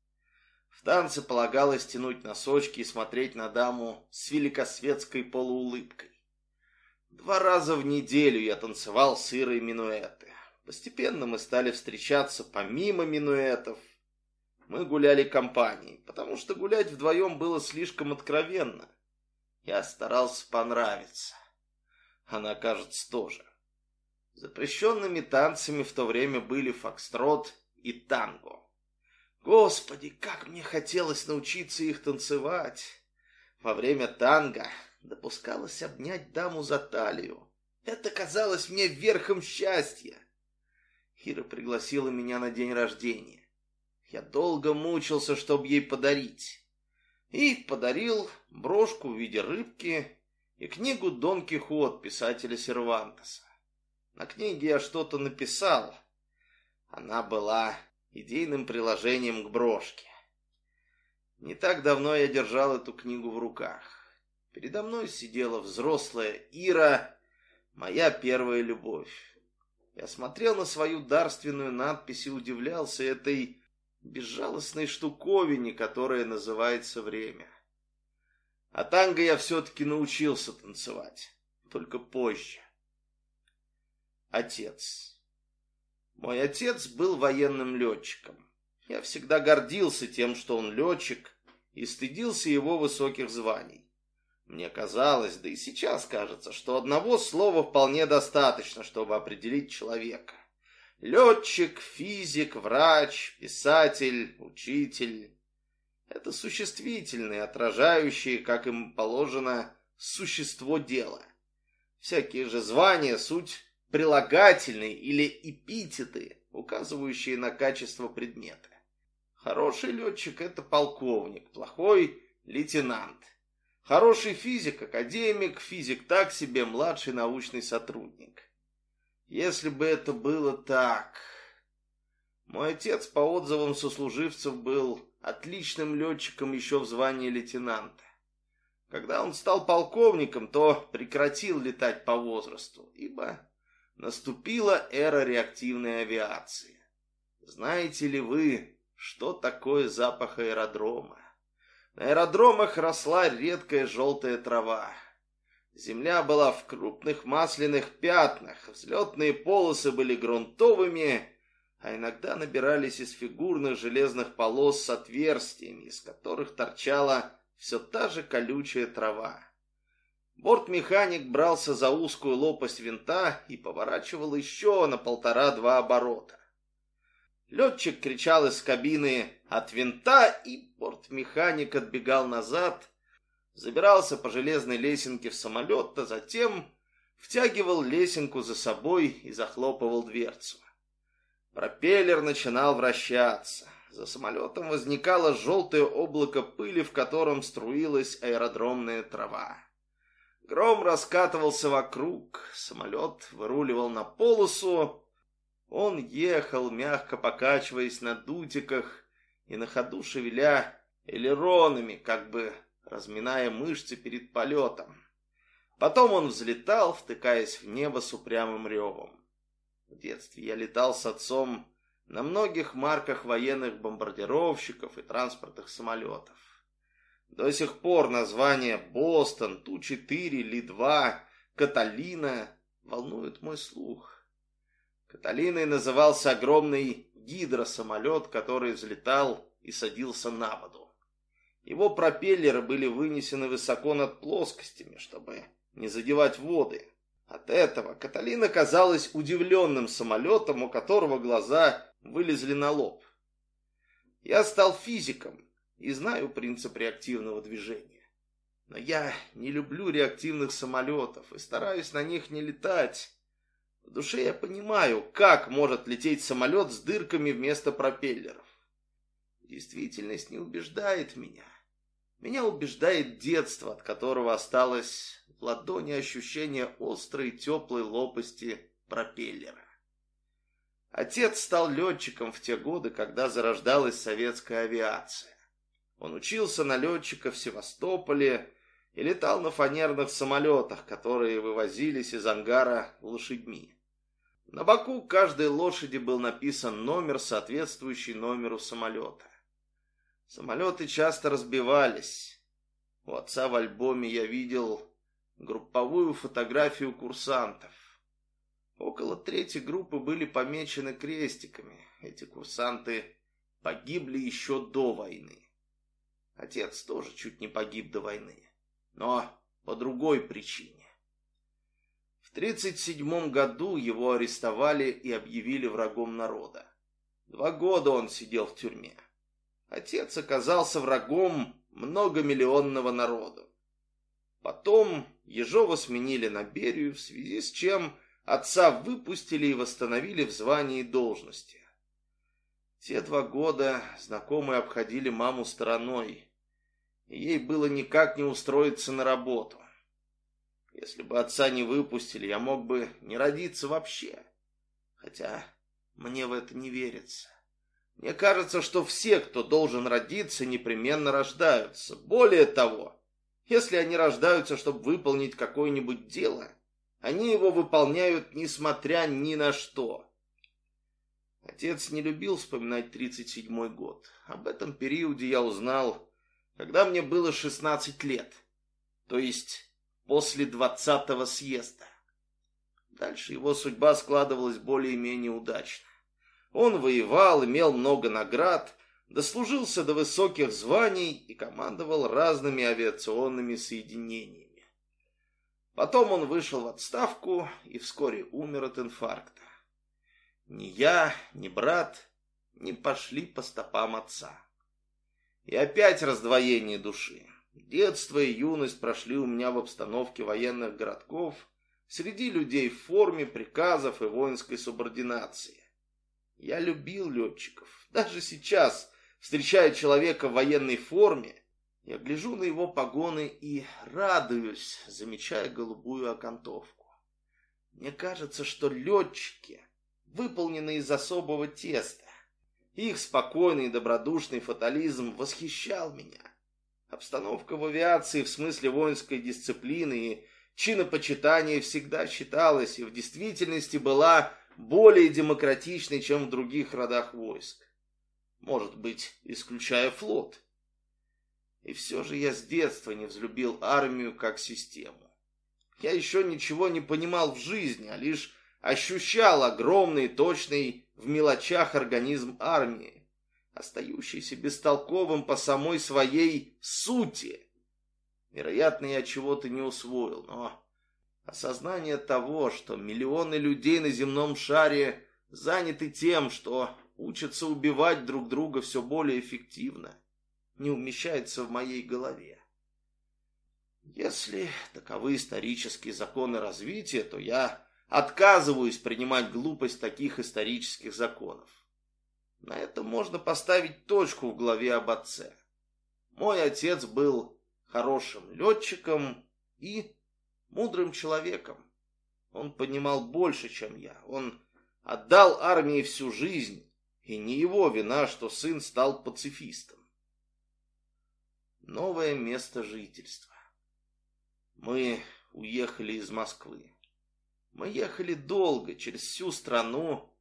В танце полагалось тянуть носочки и смотреть на даму с великосветской полуулыбкой. Два раза в неделю я танцевал с Ирой минуэты. Постепенно мы стали встречаться помимо минуэтов. Мы гуляли компанией, потому что гулять вдвоем было слишком откровенно. Я старался понравиться. Она, кажется, тоже. Запрещенными танцами в то время были фокстрот и танго. Господи, как мне хотелось научиться их танцевать. Во время танго допускалось обнять даму за талию. Это казалось мне верхом счастья. Хира пригласила меня на день рождения. Я долго мучился, чтобы ей подарить. И подарил брошку в виде рыбки и книгу «Дон Кихот» писателя Сервантеса. На книге я что-то написал. Она была идейным приложением к брошке. Не так давно я держал эту книгу в руках. Передо мной сидела взрослая Ира, моя первая любовь. Я смотрел на свою дарственную надпись и удивлялся этой безжалостной штуковине, которая называется время. А танго я все-таки научился танцевать, только позже. Отец. Мой отец был военным летчиком. Я всегда гордился тем, что он летчик, и стыдился его высоких званий. Мне казалось, да и сейчас кажется, что одного слова вполне достаточно, чтобы определить человека. Летчик, физик, врач, писатель, учитель. Это существительные, отражающие, как им положено, существо дела. Всякие же звания — суть прилагательные или эпитеты, указывающие на качество предмета. Хороший летчик — это полковник, плохой — лейтенант. Хороший физик, академик, физик так себе, младший научный сотрудник. Если бы это было так... Мой отец, по отзывам сослуживцев, был отличным летчиком еще в звании лейтенанта. Когда он стал полковником, то прекратил летать по возрасту, ибо наступила эра реактивной авиации. Знаете ли вы, что такое запах аэродрома? На аэродромах росла редкая желтая трава. Земля была в крупных масляных пятнах, взлетные полосы были грунтовыми, а иногда набирались из фигурных железных полос с отверстиями, из которых торчала все та же колючая трава. Бортмеханик брался за узкую лопасть винта и поворачивал еще на полтора-два оборота. Летчик кричал из кабины «От винта!» и бортмеханик отбегал назад, забирался по железной лесенке в самолет, а затем втягивал лесенку за собой и захлопывал дверцу. Пропеллер начинал вращаться. За самолетом возникало желтое облако пыли, в котором струилась аэродромная трава. Гром раскатывался вокруг, самолет выруливал на полосу, он ехал, мягко покачиваясь на дутиках и на ходу шевеля элеронами, как бы разминая мышцы перед полетом. Потом он взлетал, втыкаясь в небо с упрямым ревом. В детстве я летал с отцом на многих марках военных бомбардировщиков и транспортных самолетов. До сих пор названия Бостон, Ту-4, Ли-2, Каталина волнуют мой слух. Каталиной назывался огромный гидросамолет, который взлетал и садился на воду. Его пропеллеры были вынесены высоко над плоскостями, чтобы не задевать воды. От этого Каталина казалась удивленным самолетом, у которого глаза вылезли на лоб. Я стал физиком и знаю принцип реактивного движения. Но я не люблю реактивных самолетов и стараюсь на них не летать. Душе я понимаю, как может лететь самолет с дырками вместо пропеллеров. Действительность не убеждает меня. Меня убеждает детство, от которого осталось в ладони ощущение острой теплой лопасти пропеллера. Отец стал летчиком в те годы, когда зарождалась советская авиация. Он учился на летчика в Севастополе и летал на фанерных самолетах, которые вывозились из ангара лошадьми. На боку каждой лошади был написан номер, соответствующий номеру самолета. Самолеты часто разбивались. У отца в альбоме я видел групповую фотографию курсантов. Около трети группы были помечены крестиками. Эти курсанты погибли еще до войны. Отец тоже чуть не погиб до войны, но по другой причине. В 1937 году его арестовали и объявили врагом народа. Два года он сидел в тюрьме. Отец оказался врагом многомиллионного народа. Потом Ежова сменили на Берию, в связи с чем отца выпустили и восстановили в звании и должности. Те два года знакомые обходили маму стороной, и ей было никак не устроиться на работу. Если бы отца не выпустили, я мог бы не родиться вообще. Хотя мне в это не верится. Мне кажется, что все, кто должен родиться, непременно рождаются. Более того, если они рождаются, чтобы выполнить какое-нибудь дело, они его выполняют, несмотря ни на что. Отец не любил вспоминать 37-й год. Об этом периоде я узнал, когда мне было 16 лет, то есть после 20-го съезда. Дальше его судьба складывалась более-менее удачно. Он воевал, имел много наград, дослужился до высоких званий и командовал разными авиационными соединениями. Потом он вышел в отставку и вскоре умер от инфаркта. Ни я, ни брат не пошли по стопам отца. И опять раздвоение души. Детство и юность прошли у меня в обстановке военных городков, среди людей в форме приказов и воинской субординации. Я любил летчиков. Даже сейчас, встречая человека в военной форме, я гляжу на его погоны и радуюсь, замечая голубую окантовку. Мне кажется, что летчики выполнены из особого теста. Их спокойный и добродушный фатализм восхищал меня. Обстановка в авиации в смысле воинской дисциплины и чинопочитания всегда считалась и в действительности была более демократичной, чем в других родах войск. Может быть, исключая флот. И все же я с детства не взлюбил армию как систему. Я еще ничего не понимал в жизни, а лишь ощущал огромный, точный в мелочах организм армии, остающийся бестолковым по самой своей сути. Вероятно, я чего-то не усвоил, но Осознание того, что миллионы людей на земном шаре заняты тем, что учатся убивать друг друга все более эффективно, не умещается в моей голове. Если таковы исторические законы развития, то я отказываюсь принимать глупость таких исторических законов. На этом можно поставить точку в главе об отце. Мой отец был хорошим летчиком и мудрым человеком. Он понимал больше, чем я. Он отдал армии всю жизнь, и не его вина, что сын стал пацифистом. Новое место жительства. Мы уехали из Москвы. Мы ехали долго, через всю страну,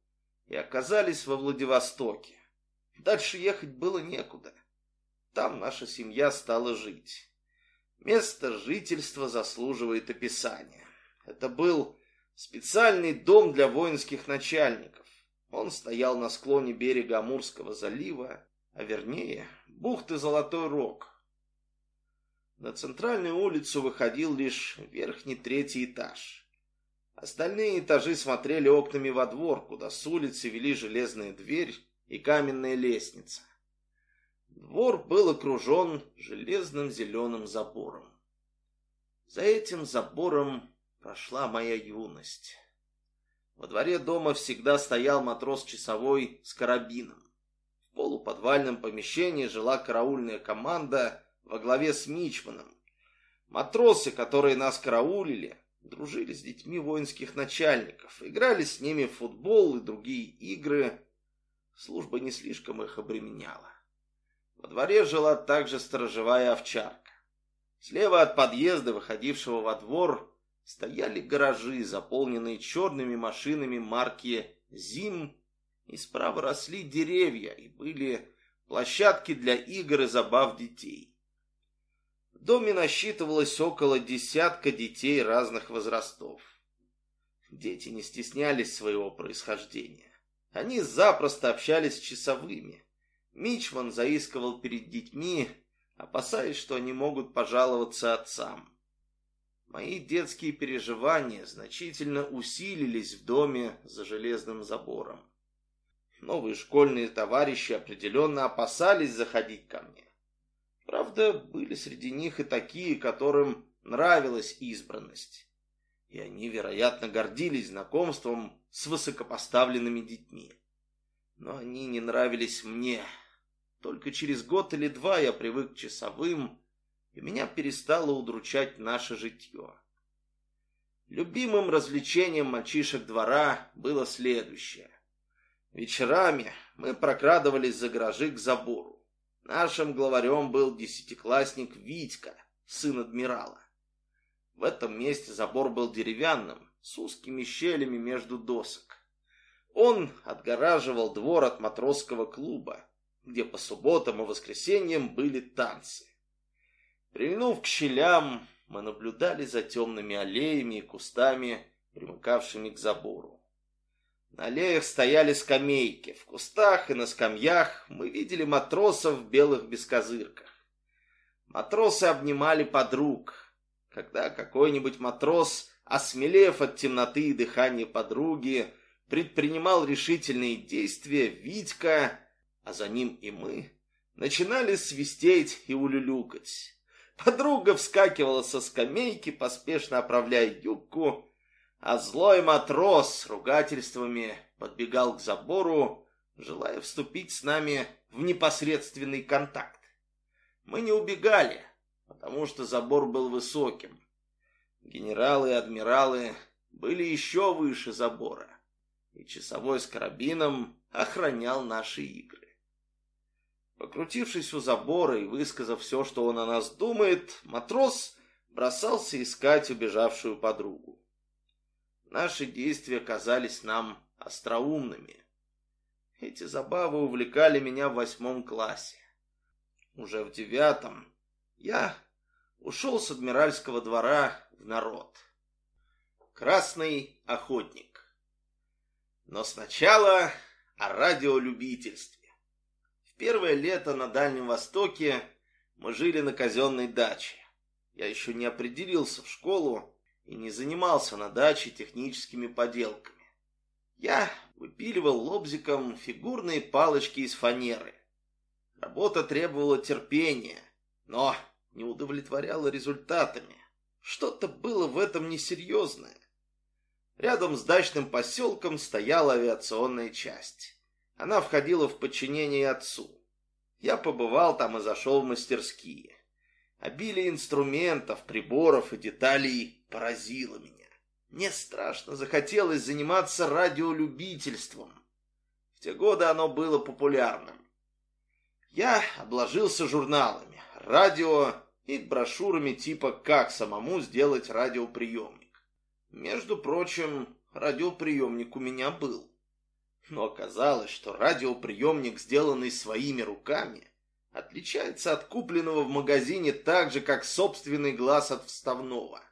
и оказались во Владивостоке. Дальше ехать было некуда. там наша семья стала жить. Место жительства заслуживает описания. Это был специальный дом для воинских начальников. Он стоял на склоне берега Амурского залива, а вернее, бухты Золотой Рог. На центральную улицу выходил лишь верхний третий этаж. Остальные этажи смотрели окнами во двор, куда с улицы вели железная дверь и каменная лестница. Двор был окружен железным зеленым забором. За этим забором прошла моя юность. Во дворе дома всегда стоял матрос-часовой с карабином. В полуподвальном помещении жила караульная команда во главе с Мичманом. Матросы, которые нас караулили, дружили с детьми воинских начальников, играли с ними в футбол и другие игры. Служба не слишком их обременяла. Во дворе жила также сторожевая овчарка. Слева от подъезда, выходившего во двор, стояли гаражи, заполненные черными машинами марки «Зим», и справа росли деревья, и были площадки для игр и забав детей. Доме насчитывалось около десятка детей разных возрастов. Дети не стеснялись своего происхождения. Они запросто общались с часовыми. Мичман заискивал перед детьми, опасаясь, что они могут пожаловаться отцам. Мои детские переживания значительно усилились в доме за железным забором. Новые школьные товарищи определенно опасались заходить ко мне. Правда, были среди них и такие, которым нравилась избранность. И они, вероятно, гордились знакомством с высокопоставленными детьми. Но они не нравились мне. Только через год или два я привык к часовым, и меня перестало удручать наше житье. Любимым развлечением мальчишек двора было следующее. Вечерами мы прокрадывались за гаражи к забору. Нашим главарем был десятиклассник Витька, сын адмирала. В этом месте забор был деревянным, с узкими щелями между досок. Он отгораживал двор от матросского клуба, где по субботам и воскресеньям были танцы. Прильнув к щелям, мы наблюдали за темными аллеями и кустами, примыкавшими к забору. На аллеях стояли скамейки, в кустах и на скамьях мы видели матросов в белых бескозырках. Матросы обнимали подруг. Когда какой-нибудь матрос, осмелев от темноты и дыхания подруги, предпринимал решительные действия, Витька а за ним и мы, начинали свистеть и улюлюкать. Подруга вскакивала со скамейки, поспешно оправляя юбку, а злой матрос с ругательствами подбегал к забору, желая вступить с нами в непосредственный контакт. Мы не убегали, потому что забор был высоким. Генералы и адмиралы были еще выше забора, и часовой с карабином охранял наши игры. Покрутившись у забора и высказав все, что он о нас думает, матрос бросался искать убежавшую подругу. Наши действия казались нам остроумными. Эти забавы увлекали меня в восьмом классе. Уже в девятом я ушел с адмиральского двора в народ. Красный охотник. Но сначала о радиолюбительстве первое лето на Дальнем Востоке мы жили на казенной даче. Я еще не определился в школу и не занимался на даче техническими поделками. Я выпиливал лобзиком фигурные палочки из фанеры. Работа требовала терпения, но не удовлетворяла результатами. Что-то было в этом несерьезное. Рядом с дачным поселком стояла авиационная часть. Она входила в подчинение отцу. Я побывал там и зашел в мастерские. Обилие инструментов, приборов и деталей поразило меня. Мне страшно захотелось заниматься радиолюбительством. В те годы оно было популярным. Я обложился журналами, радио и брошюрами типа «Как самому сделать радиоприемник». Между прочим, радиоприемник у меня был. Но оказалось, что радиоприемник, сделанный своими руками, отличается от купленного в магазине так же, как собственный глаз от вставного.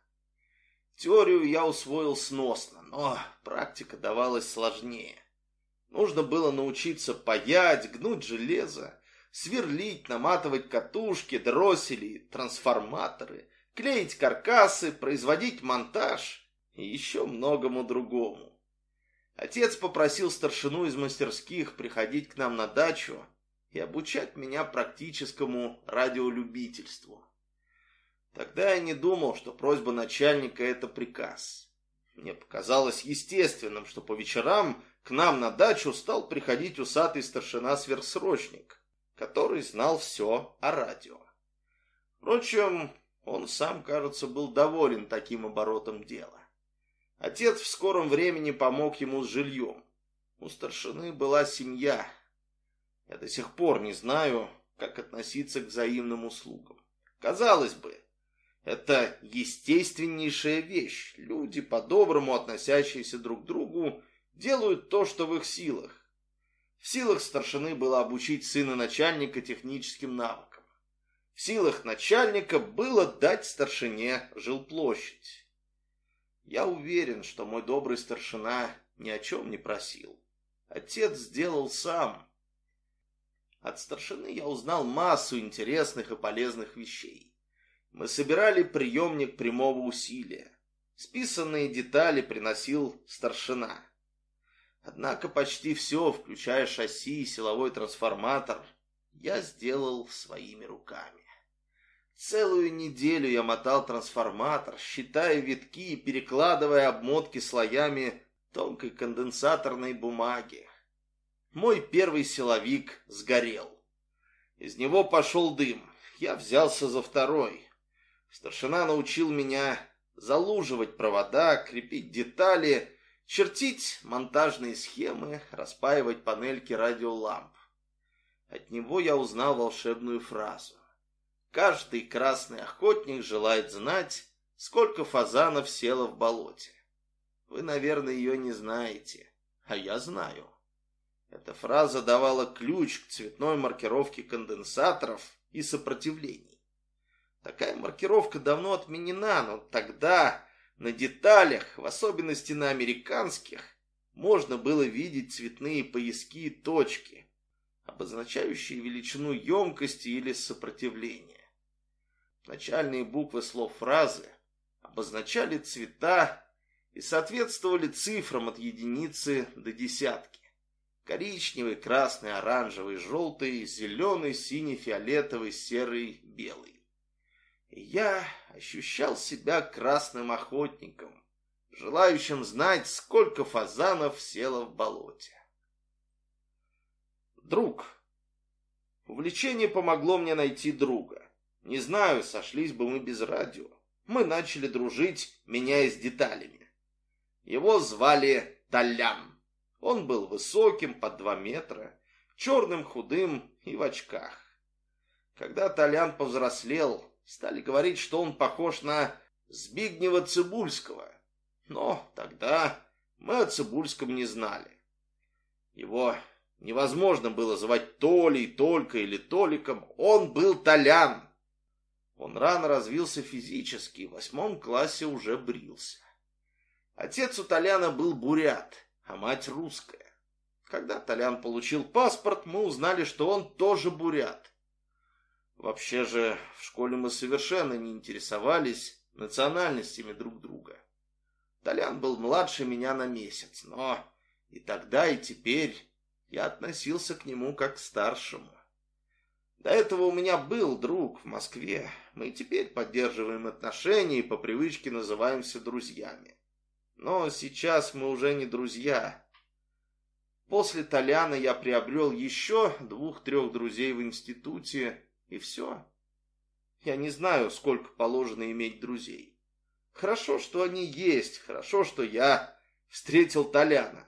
Теорию я усвоил сносно, но практика давалась сложнее. Нужно было научиться паять, гнуть железо, сверлить, наматывать катушки, дроссели, трансформаторы, клеить каркасы, производить монтаж и еще многому другому. Отец попросил старшину из мастерских приходить к нам на дачу и обучать меня практическому радиолюбительству. Тогда я не думал, что просьба начальника – это приказ. Мне показалось естественным, что по вечерам к нам на дачу стал приходить усатый старшина-сверхсрочник, который знал все о радио. Впрочем, он сам, кажется, был доволен таким оборотом дела. Отец в скором времени помог ему с жильем. У старшины была семья. Я до сих пор не знаю, как относиться к взаимным услугам. Казалось бы, это естественнейшая вещь. Люди, по-доброму относящиеся друг к другу, делают то, что в их силах. В силах старшины было обучить сына начальника техническим навыкам. В силах начальника было дать старшине жилплощадь. Я уверен, что мой добрый старшина ни о чем не просил. Отец сделал сам. От старшины я узнал массу интересных и полезных вещей. Мы собирали приемник прямого усилия. Списанные детали приносил старшина. Однако почти все, включая шасси и силовой трансформатор, я сделал своими руками. Целую неделю я мотал трансформатор, считая витки и перекладывая обмотки слоями тонкой конденсаторной бумаги. Мой первый силовик сгорел. Из него пошел дым. Я взялся за второй. Старшина научил меня залуживать провода, крепить детали чертить монтажные схемы, распаивать панельки радиоламп. От него я узнал волшебную фразу. Каждый красный охотник желает знать, сколько фазанов село в болоте. Вы, наверное, ее не знаете, а я знаю. Эта фраза давала ключ к цветной маркировке конденсаторов и сопротивлений. Такая маркировка давно отменена, но тогда на деталях, в особенности на американских, можно было видеть цветные пояски и точки, обозначающие величину емкости или сопротивления. Начальные буквы слов фразы обозначали цвета и соответствовали цифрам от единицы до десятки. Коричневый, красный, оранжевый, желтый, зеленый, синий, фиолетовый, серый, белый я ощущал себя красным охотником, желающим знать, сколько фазанов село в болоте. Друг. Увлечение помогло мне найти друга. Не знаю, сошлись бы мы без радио. Мы начали дружить, меняясь деталями. Его звали Толян. Он был высоким, под два метра, черным, худым и в очках. Когда Толян повзрослел, стали говорить, что он похож на Збигнева Цибульского. Но тогда мы о Цибульском не знали. Его невозможно было звать Толей, Только или Толиком. Он был Толян. Он рано развился физически, в восьмом классе уже брился. Отец у Толяна был бурят, а мать русская. Когда Толян получил паспорт, мы узнали, что он тоже бурят. Вообще же, в школе мы совершенно не интересовались национальностями друг друга. Толян был младше меня на месяц, но и тогда, и теперь я относился к нему как к старшему. До этого у меня был друг в Москве. Мы теперь поддерживаем отношения и по привычке называемся друзьями. Но сейчас мы уже не друзья. После Толяна я приобрел еще двух-трех друзей в институте, и все. Я не знаю, сколько положено иметь друзей. Хорошо, что они есть, хорошо, что я встретил Толяна.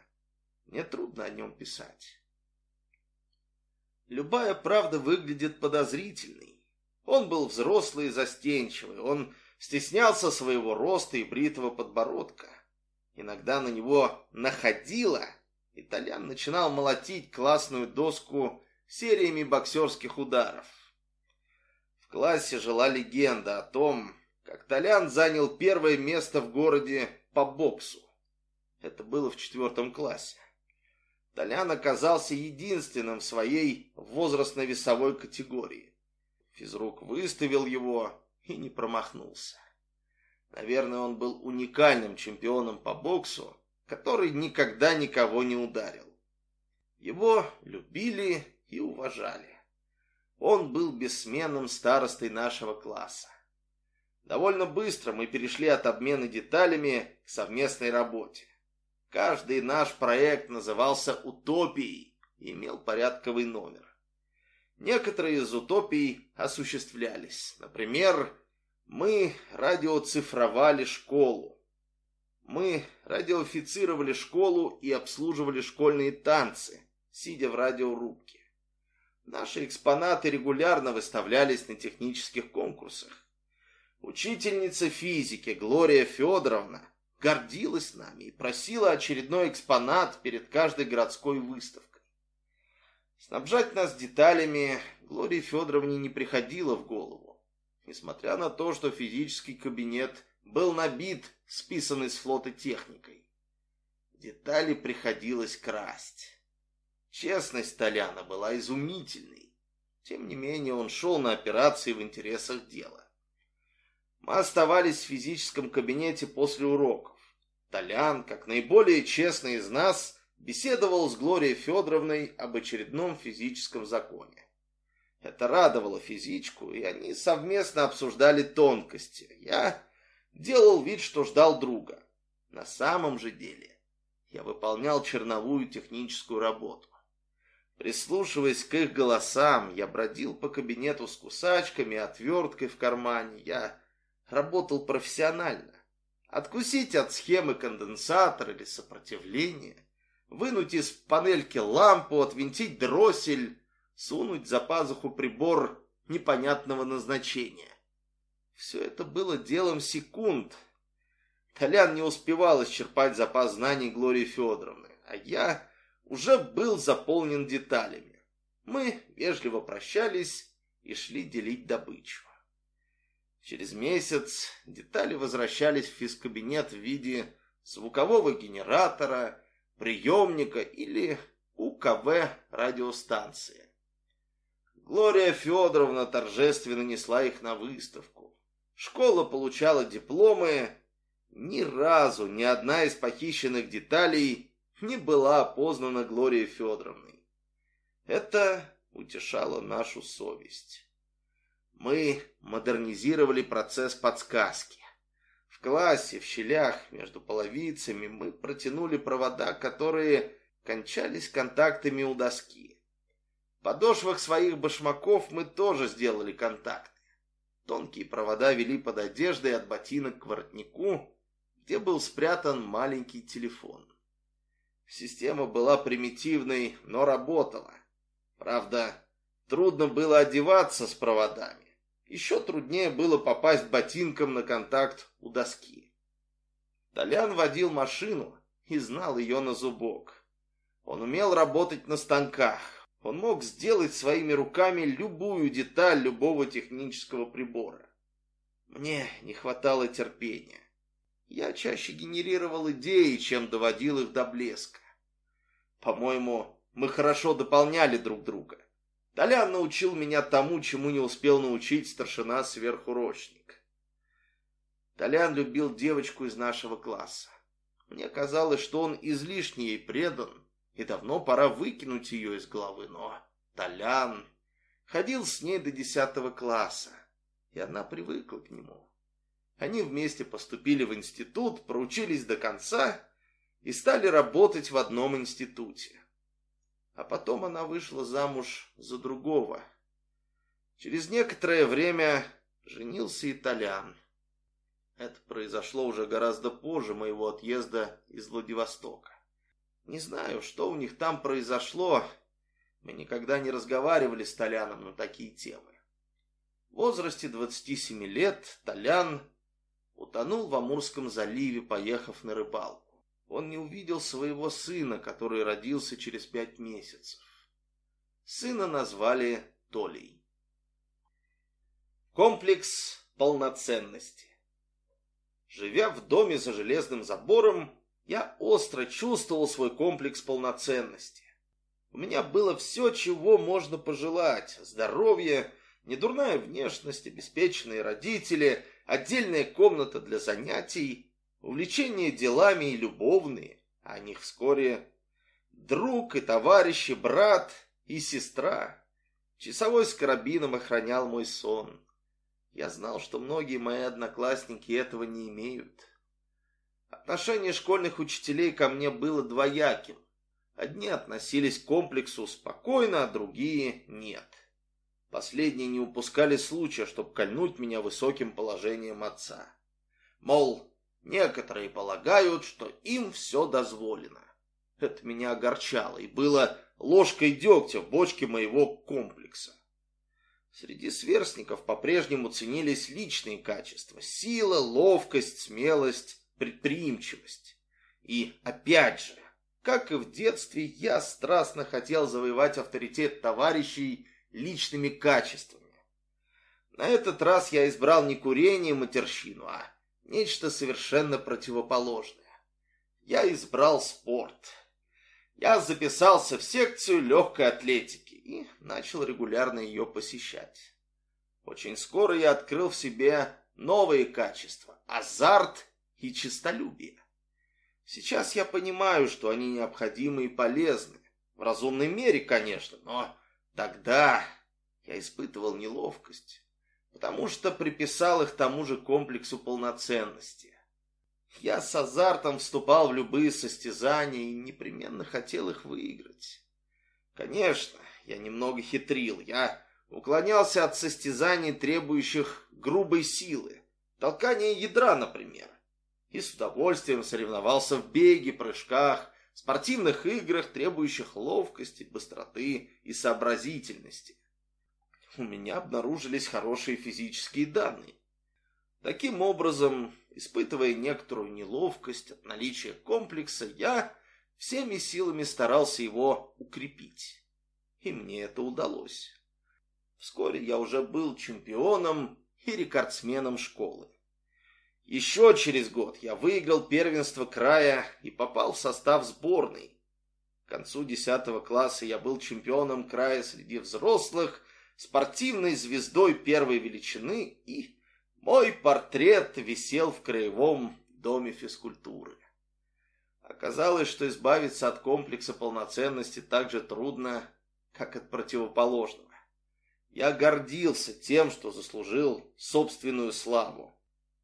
Мне трудно о нем писать. Любая правда выглядит подозрительной. Он был взрослый и застенчивый, он стеснялся своего роста и бритого подбородка. Иногда на него находило, и Толян начинал молотить классную доску сериями боксерских ударов. Классе жила легенда о том, как Толян занял первое место в городе по боксу. Это было в четвертом классе. Толян оказался единственным в своей возрастно-весовой категории. Физрук выставил его и не промахнулся. Наверное, он был уникальным чемпионом по боксу, который никогда никого не ударил. Его любили и уважали. Он был бессменным старостой нашего класса. Довольно быстро мы перешли от обмена деталями к совместной работе. Каждый наш проект назывался «Утопией» и имел порядковый номер. Некоторые из утопий осуществлялись. Например, мы радиоцифровали школу. Мы радиофицировали школу и обслуживали школьные танцы, сидя в радиорубке. Наши экспонаты регулярно выставлялись на технических конкурсах. Учительница физики Глория Федоровна гордилась нами и просила очередной экспонат перед каждой городской выставкой. Снабжать нас деталями Глории Федоровне не приходило в голову, несмотря на то, что физический кабинет был набит списанной с флота техникой. Детали приходилось красть. Честность Толяна была изумительной. Тем не менее, он шел на операции в интересах дела. Мы оставались в физическом кабинете после уроков. Толян, как наиболее честный из нас, беседовал с Глорией Федоровной об очередном физическом законе. Это радовало физичку, и они совместно обсуждали тонкости. Я делал вид, что ждал друга. На самом же деле я выполнял черновую техническую работу. Прислушиваясь к их голосам, я бродил по кабинету с кусачками и отверткой в кармане. Я работал профессионально. Откусить от схемы конденсатор или сопротивление, вынуть из панельки лампу, отвинтить дроссель, сунуть за пазуху прибор непонятного назначения. Все это было делом секунд. Толян не успевал исчерпать запас знаний Глории Федоровны, а я уже был заполнен деталями. Мы вежливо прощались и шли делить добычу. Через месяц детали возвращались в физкабинет в виде звукового генератора, приемника или УКВ радиостанции. Глория Федоровна торжественно несла их на выставку. Школа получала дипломы. Ни разу ни одна из похищенных деталей не была опознана Глорией Федоровной. Это утешало нашу совесть мы модернизировали процесс подсказки. В классе, в щелях между половицами мы протянули провода, которые кончались контактами у доски. В подошвах своих башмаков мы тоже сделали контакты. Тонкие провода вели под одеждой от ботинок к воротнику, где был спрятан маленький телефон. Система была примитивной, но работала. Правда, трудно было одеваться с проводами. Еще труднее было попасть ботинком на контакт у доски. Толян водил машину и знал ее на зубок. Он умел работать на станках. Он мог сделать своими руками любую деталь любого технического прибора. Мне не хватало терпения. Я чаще генерировал идеи, чем доводил их до блеска. По-моему, мы хорошо дополняли друг друга. Толян научил меня тому, чему не успел научить старшина сверхурочник. Толян любил девочку из нашего класса. Мне казалось, что он излишне ей предан, и давно пора выкинуть ее из головы, но Толян ходил с ней до десятого класса, и она привыкла к нему. Они вместе поступили в институт, проучились до конца и стали работать в одном институте. А потом она вышла замуж за другого. Через некоторое время женился итальян. Это произошло уже гораздо позже моего отъезда из Владивостока. Не знаю, что у них там произошло. Мы никогда не разговаривали с Толяном на такие темы. В возрасте 27 лет Толян утонул в Амурском заливе, поехав на рыбалку он не увидел своего сына, который родился через пять месяцев. Сына назвали Толей. Комплекс полноценности. Живя в доме за железным забором, я остро чувствовал свой комплекс полноценности. У меня было все, чего можно пожелать. Здоровье, недурная внешность, обеспеченные родители, отдельная комната для занятий, увлечения делами и любовные, о них вскоре друг и товарищ, и брат, и сестра. Часовой с карабином охранял мой сон. Я знал, что многие мои одноклассники этого не имеют. Отношение школьных учителей ко мне было двояким. Одни относились к комплексу спокойно, а другие нет. Последние не упускали случая, чтобы кольнуть меня высоким положением отца. Мол, некоторые полагают, что им все дозволено. Это меня огорчало и было ложкой дегтя в бочке моего комплекса. Среди сверстников по-прежнему ценились личные качества – сила, ловкость, смелость, предприимчивость. И опять же, как и в детстве, я страстно хотел завоевать авторитет товарищей личными качествами. На этот раз я избрал не курение и матерщину, а нечто совершенно противоположное. Я избрал спорт. Я записался в секцию легкой атлетики и начал регулярно ее посещать. Очень скоро я открыл в себе новые качества – азарт и честолюбие. Сейчас я понимаю, что они необходимы и полезны. В разумной мере, конечно, но тогда я испытывал неловкость, потому что приписал их тому же комплексу полноценности. Я с азартом вступал в любые состязания и непременно хотел их выиграть. Конечно, я немного хитрил. Я уклонялся от состязаний, требующих грубой силы. Толкания ядра, например. И с удовольствием соревновался в беге, прыжках, спортивных играх, требующих ловкости, быстроты и сообразительности. У меня обнаружились хорошие физические данные. Таким образом, испытывая некоторую неловкость от наличия комплекса, я всеми силами старался его укрепить и мне это удалось. Вскоре я уже был чемпионом и рекордсменом школы. Еще через год я выиграл первенство края и попал в состав сборной. К концу 10 класса я был чемпионом края среди взрослых, спортивной звездой первой величины, и мой портрет висел в краевом доме физкультуры. Оказалось, что избавиться от комплекса полноценности так же трудно, как от противоположного. Я гордился тем, что заслужил собственную славу.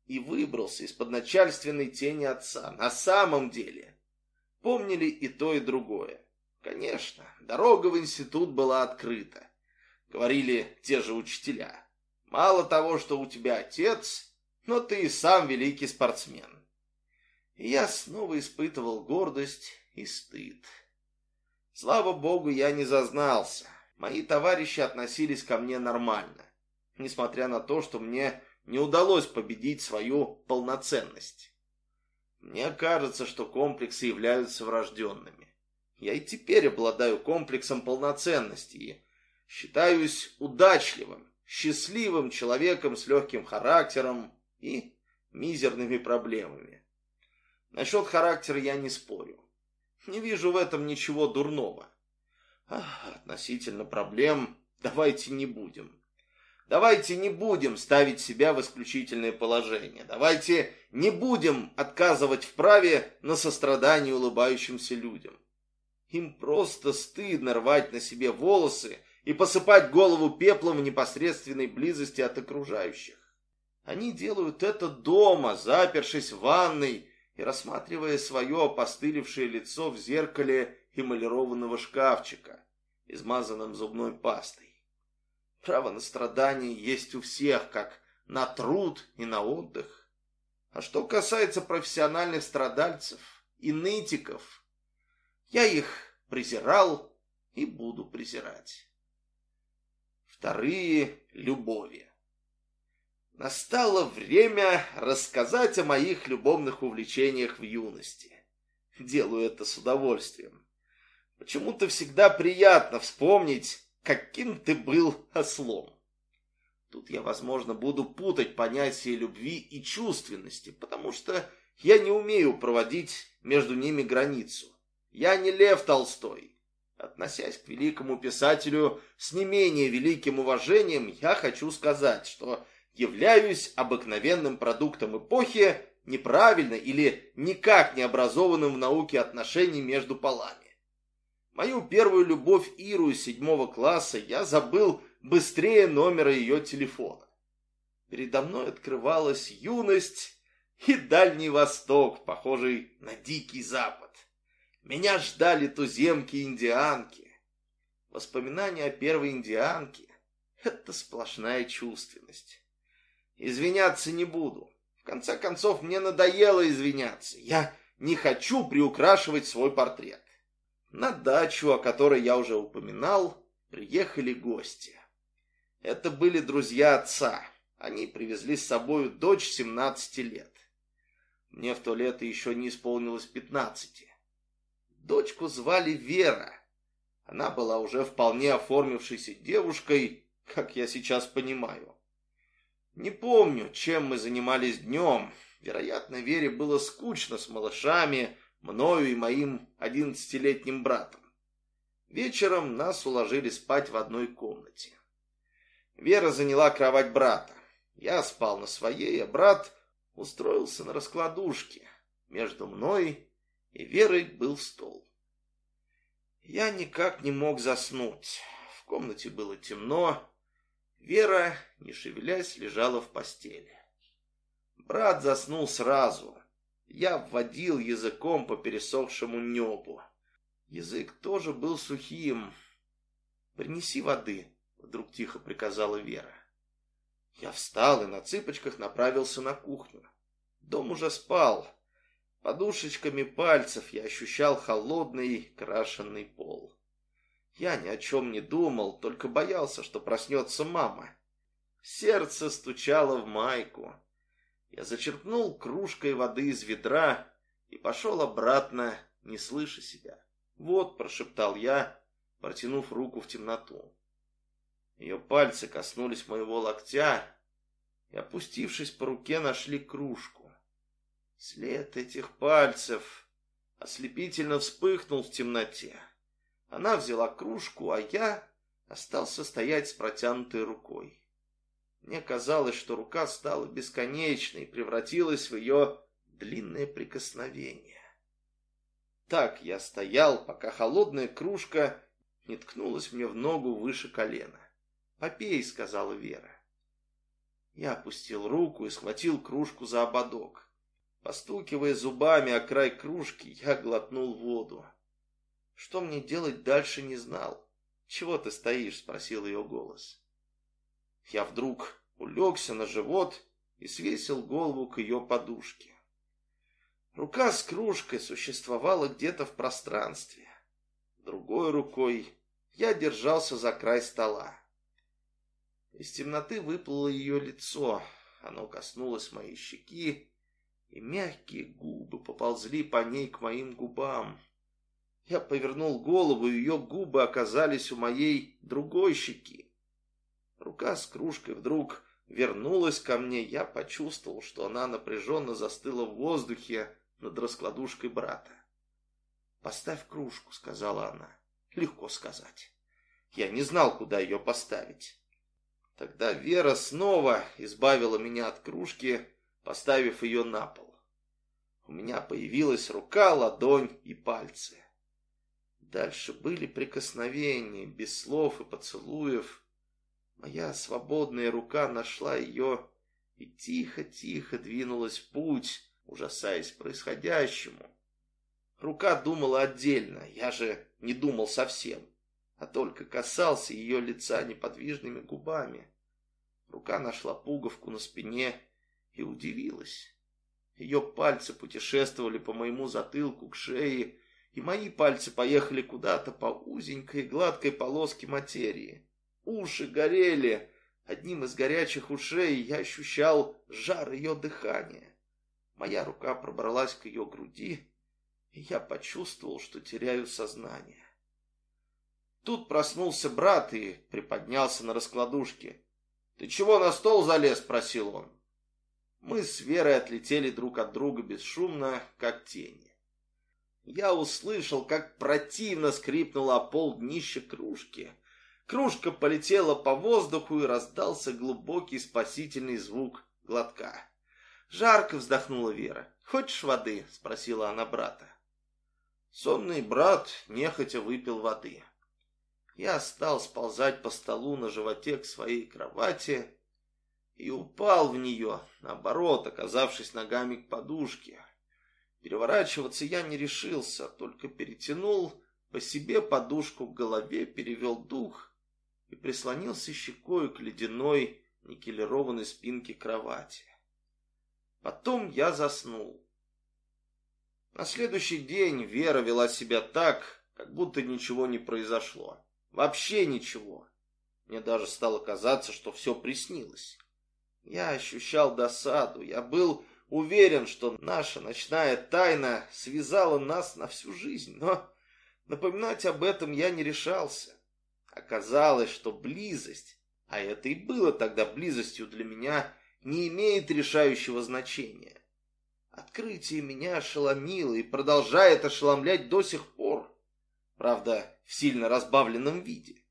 И выбрался из-под начальственной тени отца. На самом деле, помнили и то, и другое. Конечно, дорога в институт была открыта. Говорили те же учителя. Мало того, что у тебя отец, но ты и сам великий спортсмен. И я снова испытывал гордость и стыд. Слава богу, я не зазнался. Мои товарищи относились ко мне нормально, несмотря на то, что мне не удалось победить свою полноценность. Мне кажется, что комплексы являются врожденными. Я и теперь обладаю комплексом полноценности считаюсь удачливым, счастливым человеком с легким характером и мизерными проблемами. Насчет характера я не спорю. Не вижу в этом ничего дурного. Ах, относительно проблем давайте не будем. Давайте не будем ставить себя в исключительное положение. Давайте не будем отказывать в праве на сострадание улыбающимся людям. Им просто стыдно рвать на себе волосы и посыпать голову пеплом в непосредственной близости от окружающих. Они делают это дома, запершись в ванной и рассматривая свое опостылевшее лицо в зеркале эмалированного шкафчика, измазанном зубной пастой. Право на страдание есть у всех, как на труд и на отдых. А что касается профессиональных страдальцев и нытиков, я их презирал и буду презирать. Вторые — любови. Настало время рассказать о моих любовных увлечениях в юности. Делаю это с удовольствием. Почему-то всегда приятно вспомнить, каким ты был ослом. Тут я, возможно, буду путать понятия любви и чувственности, потому что я не умею проводить между ними границу. Я не Лев Толстой. Относясь к великому писателю с не менее великим уважением, я хочу сказать, что являюсь обыкновенным продуктом эпохи, неправильно или никак не образованным в науке отношений между полами. Мою первую любовь Иру из седьмого класса я забыл быстрее номера ее телефона. Передо мной открывалась юность и Дальний Восток, похожий на Дикий Запад. Меня ждали туземки-индианки. Воспоминания о первой индианке — это сплошная чувственность. Извиняться не буду. В конце концов, мне надоело извиняться. Я не хочу приукрашивать свой портрет. На дачу, о которой я уже упоминал, приехали гости. Это были друзья отца. Они привезли с собой дочь 17 лет. Мне в то лето еще не исполнилось 15. Дочку звали Вера. Она была уже вполне оформившейся девушкой, как я сейчас понимаю. Не помню, чем мы занимались днем. Вероятно, Вере было скучно с малышами, мною и моим одиннадцатилетним братом. Вечером нас уложили спать в одной комнате. Вера заняла кровать брата. Я спал на своей, а брат устроился на раскладушке. Между мной и Верой был стол. Я никак не мог заснуть. В комнате было темно. Вера, не шевелясь, лежала в постели. Брат заснул сразу. Я вводил языком по пересохшему небу. Язык тоже был сухим. «Принеси воды», — вдруг тихо приказала Вера. Я встал и на цыпочках направился на кухню. Дом уже спал. Подушечками пальцев я ощущал холодный крашенный пол. Я ни о чем не думал, только боялся, что проснется мама. Сердце стучало в майку. Я зачерпнул кружкой воды из ведра и пошел обратно, не слыша себя. «Вот», — прошептал я, протянув руку в темноту. Ее пальцы коснулись моего локтя и, опустившись по руке, нашли кружку. След этих пальцев ослепительно вспыхнул в темноте. Она взяла кружку, а я остался стоять с протянутой рукой. Мне казалось, что рука стала бесконечной и превратилась в ее длинное прикосновение. Так я стоял, пока холодная кружка не ткнулась мне в ногу выше колена. «Попей», — сказала Вера. Я опустил руку и схватил кружку за ободок. Постукивая зубами о край кружки, я глотнул воду. Что мне делать дальше не знал. «Чего ты стоишь?» — спросил ее голос. Я вдруг улегся на живот и свесил голову к ее подушке. Рука с кружкой существовала где-то в пространстве. Другой рукой я держался за край стола. Из темноты выплыло ее лицо. Оно коснулось моей щеки, и мягкие губы поползли по ней к моим губам. Я повернул голову, и ее губы оказались у моей другой щеки. Рука с кружкой вдруг вернулась ко мне. Я почувствовал, что она напряженно застыла в воздухе над раскладушкой брата. «Поставь кружку», — сказала она. Легко сказать. Я не знал, куда ее поставить. Тогда Вера снова избавила меня от кружки, поставив ее на пол. У меня появилась рука, ладонь и пальцы. Дальше были прикосновения, без слов и поцелуев. Моя свободная рука нашла ее и тихо-тихо двинулась в путь, ужасаясь происходящему. Рука думала отдельно, я же не думал совсем а только касался ее лица неподвижными губами. Рука нашла пуговку на спине и удивилась. Ее пальцы путешествовали по моему затылку к шее, и мои пальцы поехали куда-то по узенькой гладкой полоске материи. Уши горели. Одним из горячих ушей я ощущал жар ее дыхания. Моя рука пробралась к ее груди, и я почувствовал, что теряю сознание. Тут проснулся брат и приподнялся на раскладушке. «Ты чего на стол залез?» – спросил он. Мы с Верой отлетели друг от друга бесшумно, как тени. Я услышал, как противно скрипнуло о пол днище кружки. Кружка полетела по воздуху и раздался глубокий спасительный звук глотка. Жарко вздохнула Вера. «Хочешь воды?» – спросила она брата. Сонный брат нехотя выпил воды. Я стал сползать по столу на животе к своей кровати и упал в нее, наоборот, оказавшись ногами к подушке. Переворачиваться я не решился, только перетянул по себе подушку к голове, перевел дух и прислонился щекой к ледяной никелированной спинке кровати. Потом я заснул. На следующий день Вера вела себя так, как будто ничего не произошло. Вообще ничего. Мне даже стало казаться, что все приснилось. Я ощущал досаду. Я был уверен, что наша ночная тайна связала нас на всю жизнь. Но напоминать об этом я не решался. Оказалось, что близость, а это и было тогда близостью для меня, не имеет решающего значения. Открытие меня ошеломило и продолжает ошеломлять до сих пор. Правда, в сильно разбавленном виде.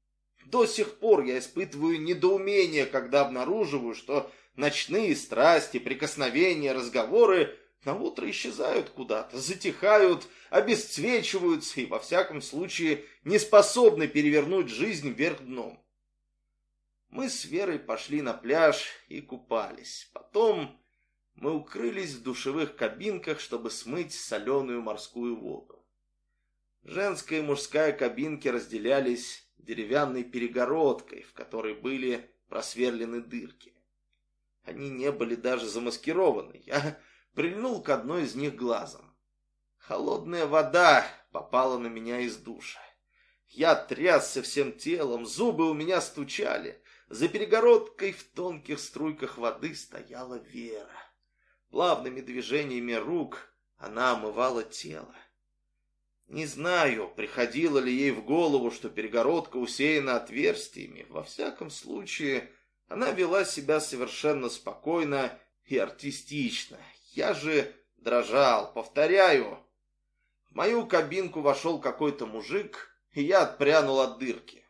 До сих пор я испытываю недоумение, когда обнаруживаю, что ночные страсти, прикосновения, разговоры на утро исчезают куда-то, затихают, обесцвечиваются и, во всяком случае, не способны перевернуть жизнь вверх дном. Мы с Верой пошли на пляж и купались. Потом мы укрылись в душевых кабинках, чтобы смыть соленую морскую воду. Женская и мужская кабинки разделялись деревянной перегородкой, в которой были просверлены дырки. Они не были даже замаскированы. Я прильнул к одной из них глазом. Холодная вода попала на меня из душа. Я трясся всем телом, зубы у меня стучали. За перегородкой в тонких струйках воды стояла Вера. Плавными движениями рук она омывала тело. Не знаю, приходило ли ей в голову, что перегородка усеяна отверстиями. Во всяком случае, она вела себя совершенно спокойно и артистично. Я же дрожал, повторяю. В мою кабинку вошел какой-то мужик, и я отпрянул от дырки.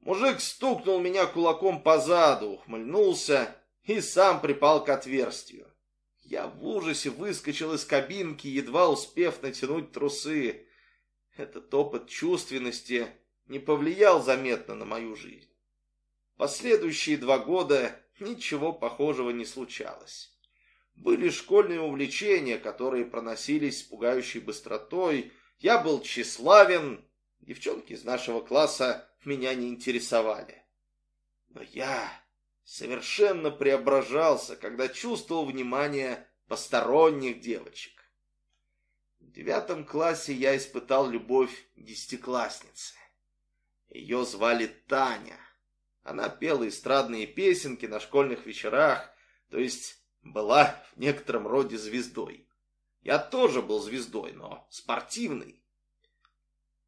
Мужик стукнул меня кулаком по заду, ухмыльнулся и сам припал к отверстию. Я в ужасе выскочил из кабинки, едва успев натянуть трусы. Этот опыт чувственности не повлиял заметно на мою жизнь. Последующие два года ничего похожего не случалось. Были школьные увлечения, которые проносились с пугающей быстротой. Я был тщеславен, девчонки из нашего класса меня не интересовали. Но я совершенно преображался, когда чувствовал внимание посторонних девочек. В девятом классе я испытал любовь десятиклассницы. Ее звали Таня. Она пела эстрадные песенки на школьных вечерах, то есть была в некотором роде звездой. Я тоже был звездой, но спортивный.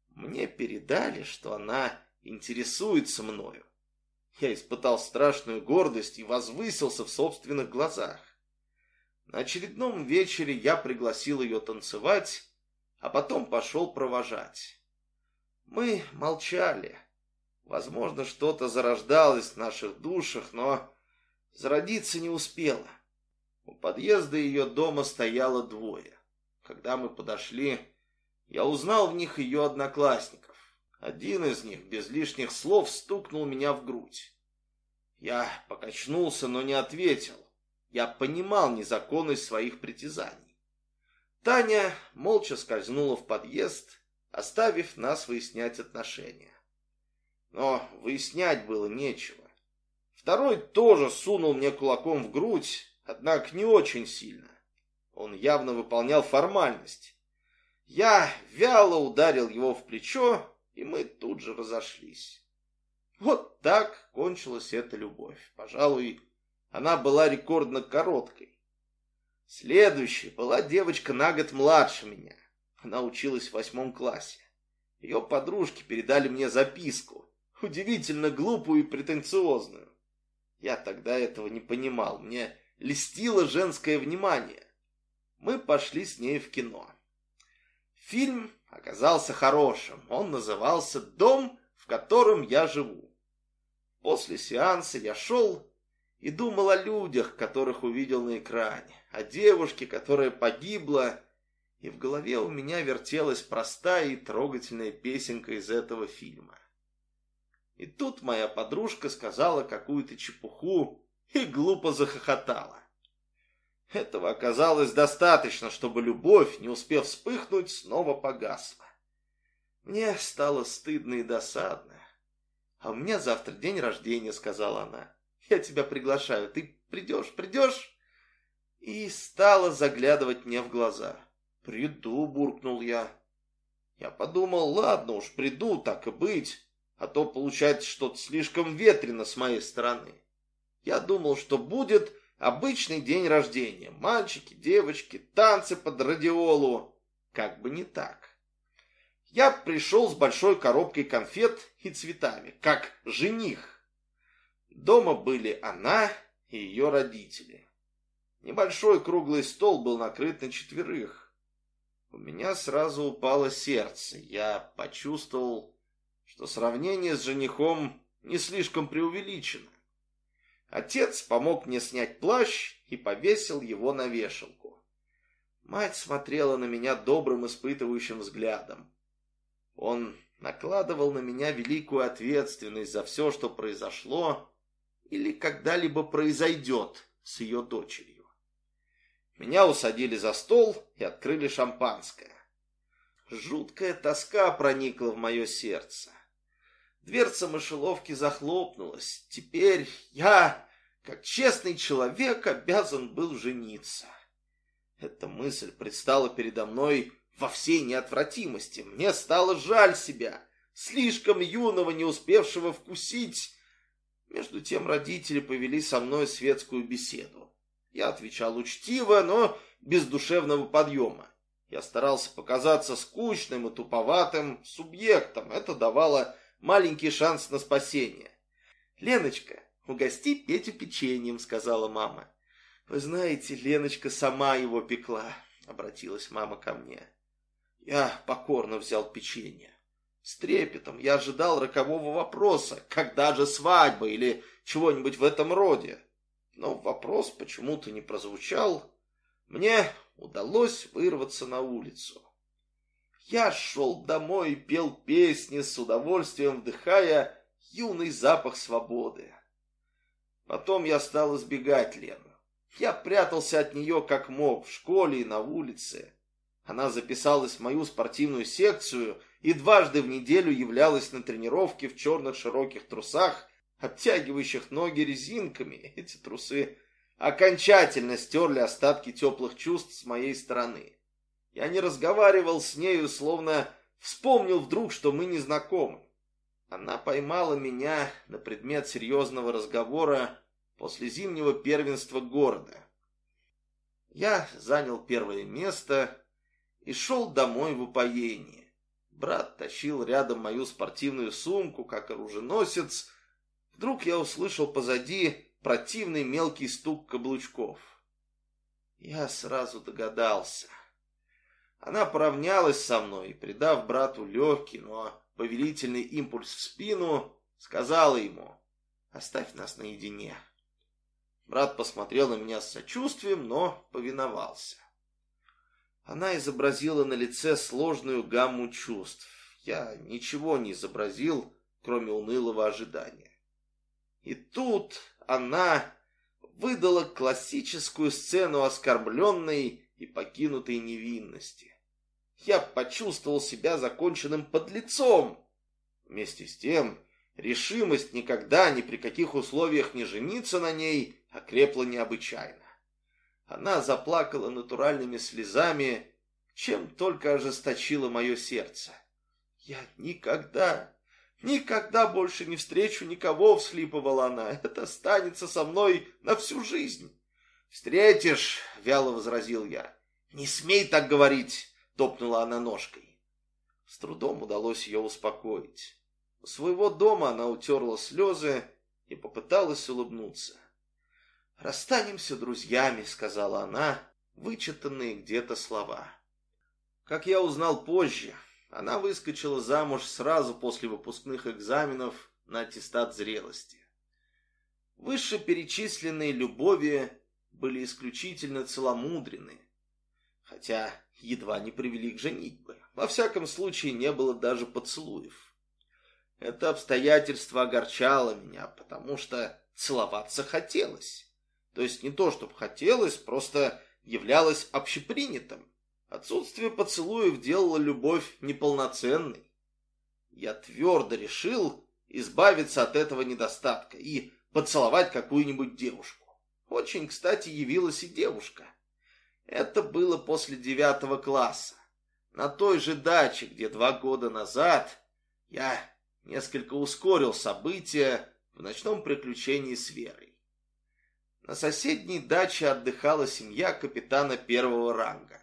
Мне передали, что она интересуется мною. Я испытал страшную гордость и возвысился в собственных глазах. На очередном вечере я пригласил ее танцевать, а потом пошел провожать. Мы молчали. Возможно, что-то зарождалось в наших душах, но зародиться не успело. У подъезда ее дома стояло двое. Когда мы подошли, я узнал в них ее одноклассников. Один из них без лишних слов стукнул меня в грудь. Я покачнулся, но не ответил. Я понимал незаконность своих притязаний. Таня молча скользнула в подъезд, оставив нас выяснять отношения. Но выяснять было нечего. Второй тоже сунул мне кулаком в грудь, однако не очень сильно. Он явно выполнял формальность. Я вяло ударил его в плечо, и мы тут же разошлись. Вот так кончилась эта любовь. Пожалуй, она была рекордно короткой. Следующей была девочка на год младше меня. Она училась в восьмом классе. Ее подружки передали мне записку, удивительно глупую и претенциозную. Я тогда этого не понимал. Мне льстило женское внимание. Мы пошли с ней в кино. Фильм оказался хорошим. Он назывался «Дом, в котором я живу». После сеанса я шел и думал о людях, которых увидел на экране, о девушке, которая погибла, и в голове у меня вертелась простая и трогательная песенка из этого фильма. И тут моя подружка сказала какую-то чепуху и глупо захохотала. Этого оказалось достаточно, чтобы любовь, не успев вспыхнуть, снова погасла. Мне стало стыдно и досадно. «А у меня завтра день рождения», — сказала она. «Я тебя приглашаю. Ты придешь, придешь?» И стала заглядывать мне в глаза. «Приду», — буркнул я. Я подумал, ладно уж, приду, так и быть, а то получается что-то слишком ветрено с моей стороны. Я думал, что будет Обычный день рождения. Мальчики, девочки, танцы под радиолу. Как бы не так. Я пришел с большой коробкой конфет и цветами, как жених. Дома были она и ее родители. Небольшой круглый стол был накрыт на четверых. У меня сразу упало сердце. Я почувствовал, что сравнение с женихом не слишком преувеличено. Отец помог мне снять плащ и повесил его на вешалку. Мать смотрела на меня добрым испытывающим взглядом. Он накладывал на меня великую ответственность за все, что произошло или когда-либо произойдет с ее дочерью. Меня усадили за стол и открыли шампанское. Жуткая тоска проникла в мое сердце. Дверца мышеловки захлопнулась. Теперь я, как честный человек, обязан был жениться. Эта мысль предстала передо мной во всей неотвратимости. Мне стало жаль себя, слишком юного, не успевшего вкусить. Между тем родители повели со мной светскую беседу. Я отвечал учтиво, но без душевного подъема. Я старался показаться скучным и туповатым субъектом. Это давало маленький шанс на спасение. «Леночка, угости Петю печеньем», — сказала мама. «Вы знаете, Леночка сама его пекла», — обратилась мама ко мне. Я покорно взял печенье. С трепетом я ожидал рокового вопроса, когда же свадьба или чего-нибудь в этом роде. Но вопрос почему-то не прозвучал. Мне удалось вырваться на улицу. Я шел домой и пел песни, с удовольствием вдыхая юный запах свободы. Потом я стал избегать Лену. Я прятался от нее как мог в школе и на улице. Она записалась в мою спортивную секцию и дважды в неделю являлась на тренировке в черных широких трусах, обтягивающих ноги резинками. Эти трусы окончательно стерли остатки теплых чувств с моей стороны. Я не разговаривал с нею, словно вспомнил вдруг, что мы не знакомы. Она поймала меня на предмет серьезного разговора после зимнего первенства города. Я занял первое место и шел домой в упоении. Брат тащил рядом мою спортивную сумку, как оруженосец. Вдруг я услышал позади противный мелкий стук каблучков. Я сразу догадался — она поравнялась со мной и, придав брату легкий, но повелительный импульс в спину, сказала ему «Оставь нас наедине». Брат посмотрел на меня с сочувствием, но повиновался. Она изобразила на лице сложную гамму чувств. Я ничего не изобразил, кроме унылого ожидания. И тут она выдала классическую сцену оскорбленной и покинутой невинности я почувствовал себя законченным подлецом. Вместе с тем, решимость никогда ни при каких условиях не жениться на ней окрепла необычайно. Она заплакала натуральными слезами, чем только ожесточило мое сердце. «Я никогда, никогда больше не встречу никого», — всхлипывала она. «Это останется со мной на всю жизнь». «Встретишь», — вяло возразил я. «Не смей так говорить топнула она ножкой. С трудом удалось ее успокоить. У своего дома она утерла слезы и попыталась улыбнуться. «Расстанемся друзьями», — сказала она, вычитанные где-то слова. Как я узнал позже, она выскочила замуж сразу после выпускных экзаменов на аттестат зрелости. Вышеперечисленные любови были исключительно целомудренны, хотя едва не привели к женитьбе. Во всяком случае, не было даже поцелуев. Это обстоятельство огорчало меня, потому что целоваться хотелось. То есть не то, чтобы хотелось, просто являлось общепринятым. Отсутствие поцелуев делало любовь неполноценной. Я твердо решил избавиться от этого недостатка и поцеловать какую-нибудь девушку. Очень, кстати, явилась и девушка. Это было после девятого класса. На той же даче, где два года назад я несколько ускорил события в ночном приключении с Верой. На соседней даче отдыхала семья капитана первого ранга.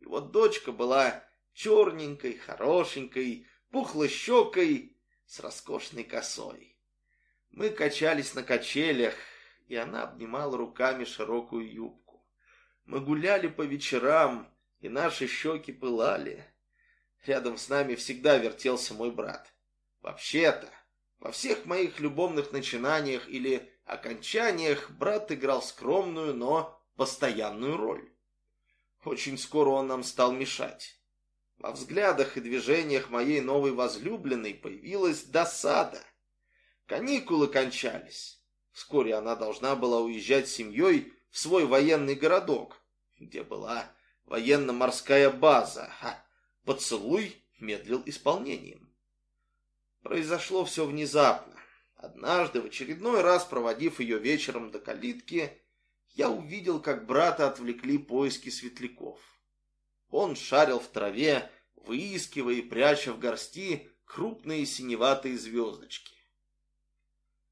Его дочка была черненькой, хорошенькой, пухлощекой, с роскошной косой. Мы качались на качелях, и она обнимала руками широкую юбку. Мы гуляли по вечерам, и наши щеки пылали. Рядом с нами всегда вертелся мой брат. Вообще-то, во всех моих любовных начинаниях или окончаниях брат играл скромную, но постоянную роль. Очень скоро он нам стал мешать. Во взглядах и движениях моей новой возлюбленной появилась досада. Каникулы кончались. Вскоре она должна была уезжать с семьей в свой военный городок, где была военно-морская база, а поцелуй медлил исполнением. Произошло все внезапно. Однажды, в очередной раз проводив ее вечером до калитки, я увидел, как брата отвлекли поиски светляков. Он шарил в траве, выискивая и пряча в горсти крупные синеватые звездочки.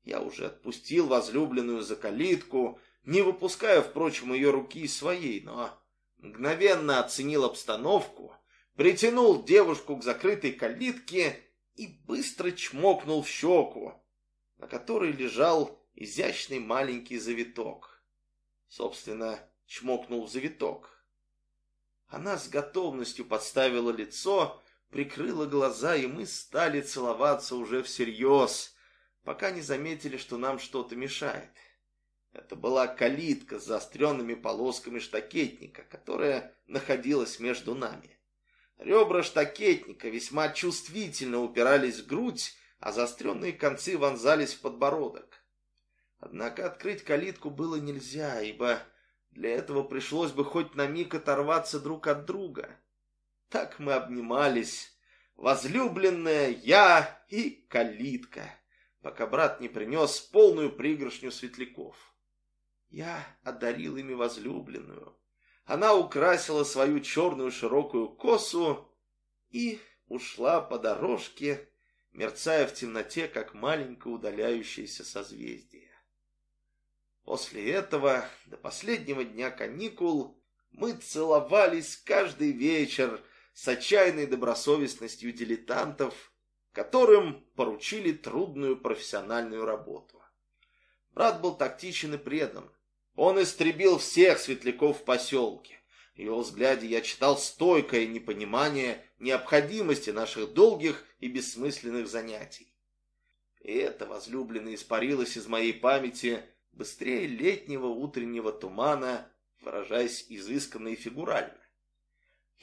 Я уже отпустил возлюбленную за калитку, не выпуская, впрочем, ее руки своей, но мгновенно оценил обстановку, притянул девушку к закрытой калитке и быстро чмокнул в щеку, на которой лежал изящный маленький завиток. Собственно, чмокнул в завиток. Она с готовностью подставила лицо, прикрыла глаза, и мы стали целоваться уже всерьез, пока не заметили, что нам что-то мешает. Это была калитка с заостренными полосками штакетника, которая находилась между нами. Ребра штакетника весьма чувствительно упирались в грудь, а заостренные концы вонзались в подбородок. Однако открыть калитку было нельзя, ибо для этого пришлось бы хоть на миг оторваться друг от друга. Так мы обнимались, возлюбленная я и калитка, пока брат не принес полную пригоршню светляков. Я одарил ими возлюбленную. Она украсила свою черную широкую косу и ушла по дорожке, мерцая в темноте, как маленькое удаляющееся созвездие. После этого, до последнего дня каникул, мы целовались каждый вечер с отчаянной добросовестностью дилетантов, которым поручили трудную профессиональную работу. Брат был тактичен и предан. Он истребил всех светляков в поселке. В его взгляде я читал стойкое непонимание необходимости наших долгих и бессмысленных занятий. И это возлюбленно испарилось из моей памяти быстрее летнего утреннего тумана, выражаясь изысканно и фигурально.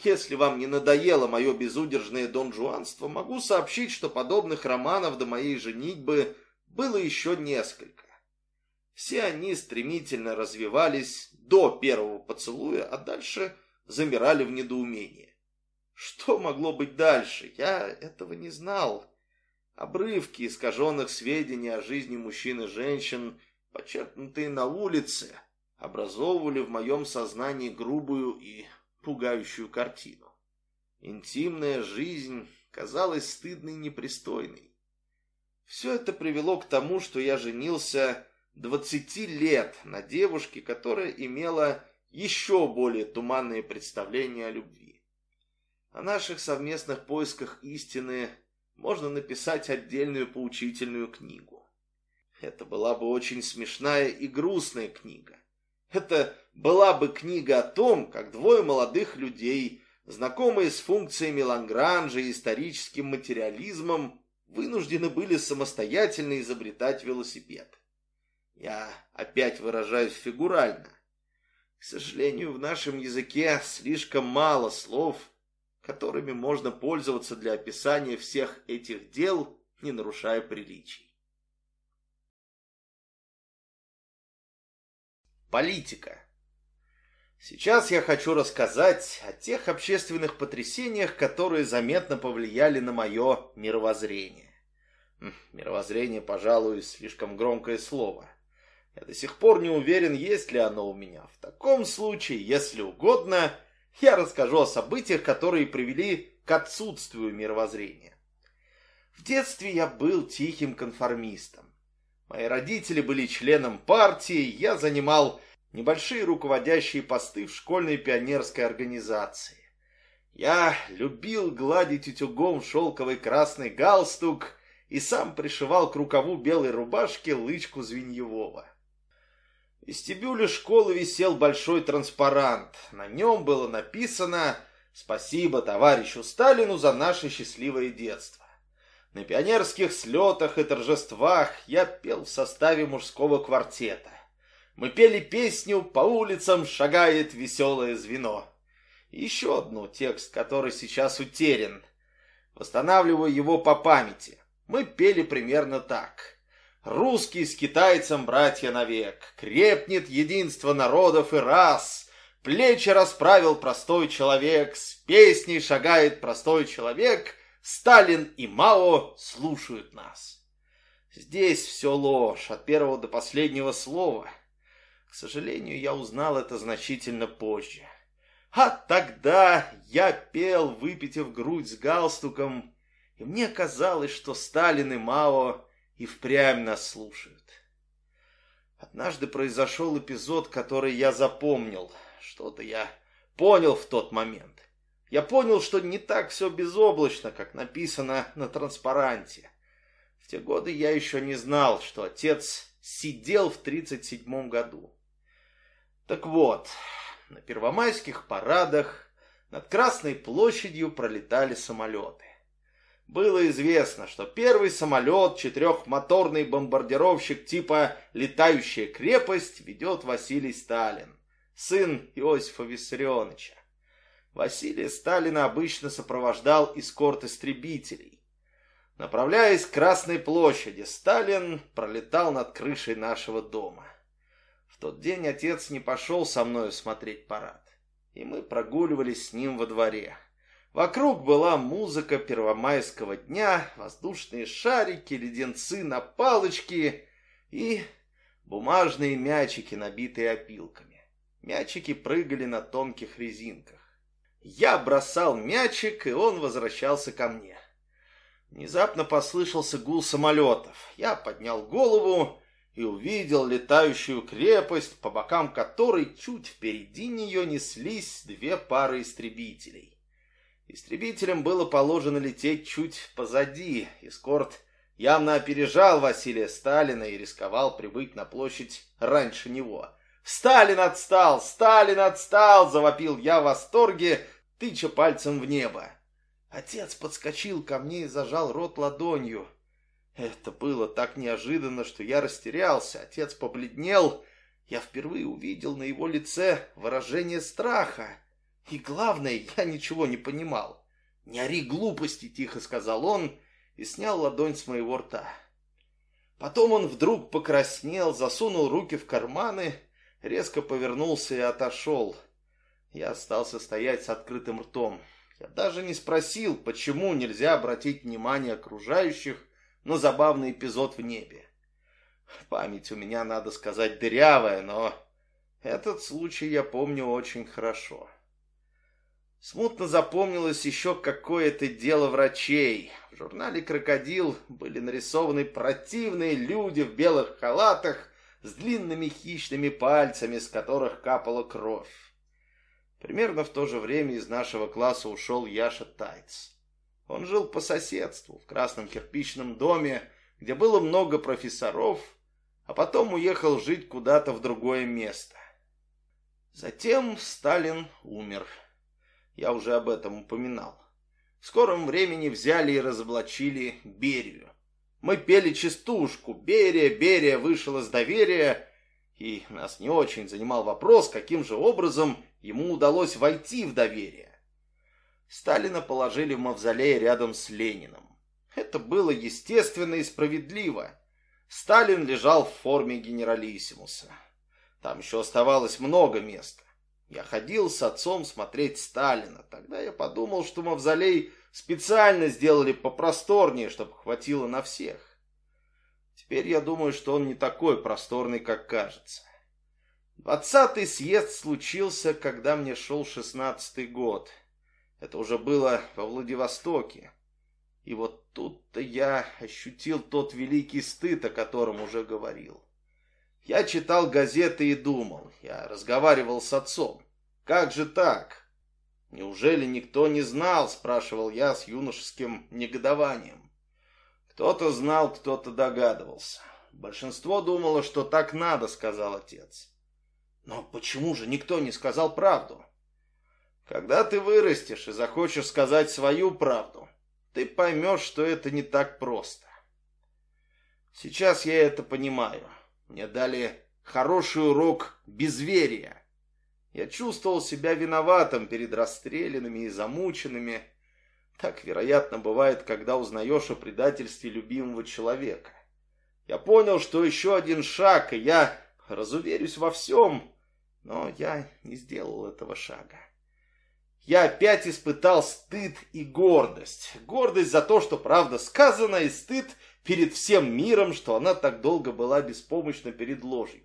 Если вам не надоело мое безудержное донжуанство, могу сообщить, что подобных романов до моей женитьбы было еще несколько. Все они стремительно развивались до первого поцелуя, а дальше замирали в недоумении. Что могло быть дальше? Я этого не знал. Обрывки искаженных сведений о жизни мужчин и женщин, подчеркнутые на улице, образовывали в моем сознании грубую и пугающую картину. Интимная жизнь казалась стыдной и непристойной. Все это привело к тому, что я женился 20 лет на девушке, которая имела еще более туманные представления о любви. О наших совместных поисках истины можно написать отдельную поучительную книгу. Это была бы очень смешная и грустная книга. Это была бы книга о том, как двое молодых людей, знакомые с функциями Лангранжа и историческим материализмом, вынуждены были самостоятельно изобретать велосипед. Я опять выражаюсь фигурально. К сожалению, в нашем языке слишком мало слов, которыми можно пользоваться для описания всех этих дел, не нарушая приличий. Политика. Сейчас я хочу рассказать о тех общественных потрясениях, которые заметно повлияли на мое мировоззрение. Мировоззрение, пожалуй, слишком громкое слово. Я до сих пор не уверен, есть ли оно у меня. В таком случае, если угодно, я расскажу о событиях, которые привели к отсутствию мировоззрения. В детстве я был тихим конформистом. Мои родители были членом партии, я занимал небольшие руководящие посты в школьной пионерской организации. Я любил гладить утюгом шелковый красный галстук и сам пришивал к рукаву белой рубашки лычку Звеньевого. Вестибюле школы висел большой транспарант. На нем было написано «Спасибо товарищу Сталину за наше счастливое детство». На пионерских слетах и торжествах я пел в составе мужского квартета. Мы пели песню «По улицам шагает веселое звено». еще одну текст, который сейчас утерян. Восстанавливаю его по памяти. Мы пели примерно так. Русский с китайцем братья навек, Крепнет единство народов и рас. Плечи расправил простой человек, С песней шагает простой человек, Сталин и Мао слушают нас. Здесь все ложь, от первого до последнего слова. К сожалению, я узнал это значительно позже. А тогда я пел, выпитив грудь с галстуком, и мне казалось, что Сталин и Мао и впрямь нас слушают. Однажды произошел эпизод, который я запомнил. Что-то я понял в тот момент. Я понял, что не так все безоблачно, как написано на транспаранте. В те годы я еще не знал, что отец сидел в 37 году. Так вот, на первомайских парадах над Красной площадью пролетали самолеты. Было известно, что первый самолет, четырехмоторный бомбардировщик типа «Летающая крепость» ведет Василий Сталин, сын Иосифа Виссарионовича. Василия Сталина обычно сопровождал эскорт истребителей. Направляясь к Красной площади, Сталин пролетал над крышей нашего дома. В тот день отец не пошел со мной смотреть парад, и мы прогуливались с ним во дворе. Вокруг была музыка первомайского дня, воздушные шарики, леденцы на палочке и бумажные мячики, набитые опилками. Мячики прыгали на тонких резинках. Я бросал мячик, и он возвращался ко мне. Внезапно послышался гул самолетов. Я поднял голову и увидел летающую крепость, по бокам которой чуть впереди нее неслись две пары истребителей. Истребителям было положено лететь чуть позади. Эскорт явно опережал Василия Сталина и рисковал прибыть на площадь раньше него. «Сталин отстал! Сталин отстал!» — завопил я в восторге, тыча пальцем в небо. Отец подскочил ко мне и зажал рот ладонью. Это было так неожиданно, что я растерялся. Отец побледнел. Я впервые увидел на его лице выражение страха. И главное, <laughs> я ничего не понимал. «Не ори глупости!» — тихо сказал он и снял ладонь с моего рта. Потом он вдруг покраснел, засунул руки в карманы, резко повернулся и отошел. Я остался стоять с открытым ртом. Я даже не спросил, почему нельзя обратить внимание окружающих на забавный эпизод в небе. Память у меня, надо сказать, дырявая, но этот случай я помню очень хорошо. Смутно запомнилось еще какое-то дело врачей. В журнале «Крокодил» были нарисованы противные люди в белых халатах с длинными хищными пальцами, с которых капала кровь. Примерно в то же время из нашего класса ушел Яша Тайц. Он жил по соседству, в красном кирпичном доме, где было много профессоров, а потом уехал жить куда-то в другое место. Затем Сталин умер. Я уже об этом упоминал. В скором времени взяли и разоблачили Берию. Мы пели частушку «Берия, Берия вышел из доверия», и нас не очень занимал вопрос, каким же образом ему удалось войти в доверие. Сталина положили в мавзолей рядом с Лениным. Это было естественно и справедливо. Сталин лежал в форме генералиссимуса. Там еще оставалось много места. Я ходил с отцом смотреть Сталина. Тогда я подумал, что мавзолей специально сделали попросторнее, чтобы хватило на всех. Теперь я думаю, что он не такой просторный, как кажется. Двадцатый съезд случился, когда мне шел шестнадцатый год. Это уже было во Владивостоке. И вот тут-то я ощутил тот великий стыд, о котором уже говорил. Я читал газеты и думал, я разговаривал с отцом. Как же так? Неужели никто не знал, спрашивал я с юношеским негодованием. Кто-то знал, кто-то догадывался. Большинство думало, что так надо, сказал отец. Но почему же никто не сказал правду? Когда ты вырастешь и захочешь сказать свою правду, ты поймешь, что это не так просто. Сейчас я это понимаю. Мне дали хороший урок безверия. Я чувствовал себя виноватым перед расстрелянными и замученными. Так, вероятно, бывает, когда узнаешь о предательстве любимого человека. Я понял, что еще один шаг, и я разуверюсь во всем, но я не сделал этого шага я опять испытал стыд и гордость. Гордость за то, что правда сказана, и стыд перед всем миром, что она так долго была беспомощна перед ложью.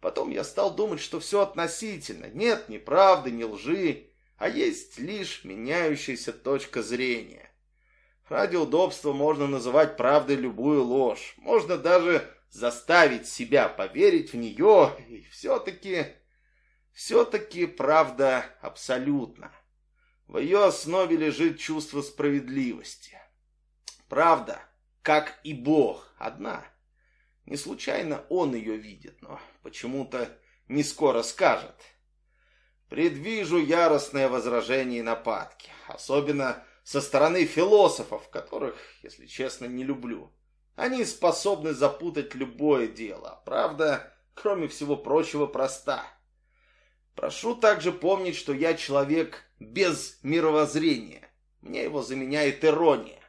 Потом я стал думать, что все относительно. Нет ни правды, ни лжи, а есть лишь меняющаяся точка зрения. Ради удобства можно называть правдой любую ложь. Можно даже заставить себя поверить в нее, и все-таки все-таки правда абсолютна. В ее основе лежит чувство справедливости. Правда, как и Бог, одна. Не случайно он ее видит, но почему-то не скоро скажет. Предвижу яростное возражение и нападки, особенно со стороны философов, которых, если честно, не люблю. Они способны запутать любое дело. Правда, кроме всего прочего, проста. Прошу также помнить, что я человек без мировоззрения. Мне его заменяет ирония.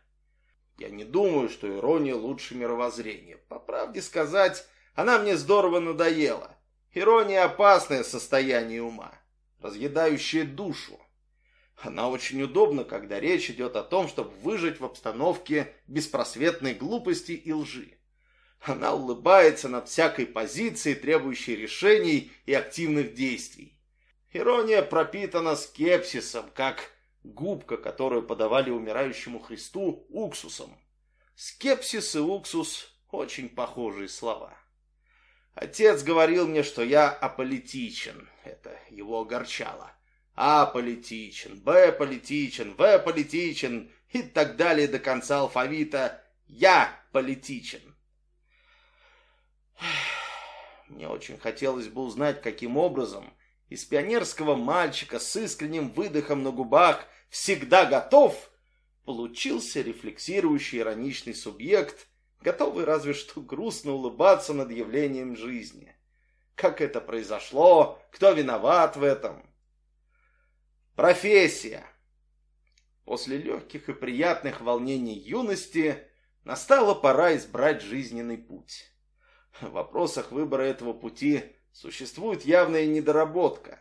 Я не думаю, что ирония лучше мировоззрения. По правде сказать, она мне здорово надоела. Ирония – опасное состояние ума, разъедающее душу. Она очень удобна, когда речь идет о том, чтобы выжить в обстановке беспросветной глупости и лжи. Она улыбается над всякой позицией, требующей решений и активных действий. Ирония пропитана скепсисом, как губка, которую подавали умирающему Христу уксусом. Скепсис и уксус – очень похожие слова. Отец говорил мне, что я аполитичен. Это его огорчало. А политичен, Б политичен, В политичен и так далее до конца алфавита. Я политичен. Мне очень хотелось бы узнать, каким образом из пионерского мальчика с искренним выдохом на губах «всегда готов» получился рефлексирующий ироничный субъект, готовый разве что грустно улыбаться над явлением жизни. Как это произошло? Кто виноват в этом? Профессия. После легких и приятных волнений юности настала пора избрать жизненный путь. В вопросах выбора этого пути Существует явная недоработка.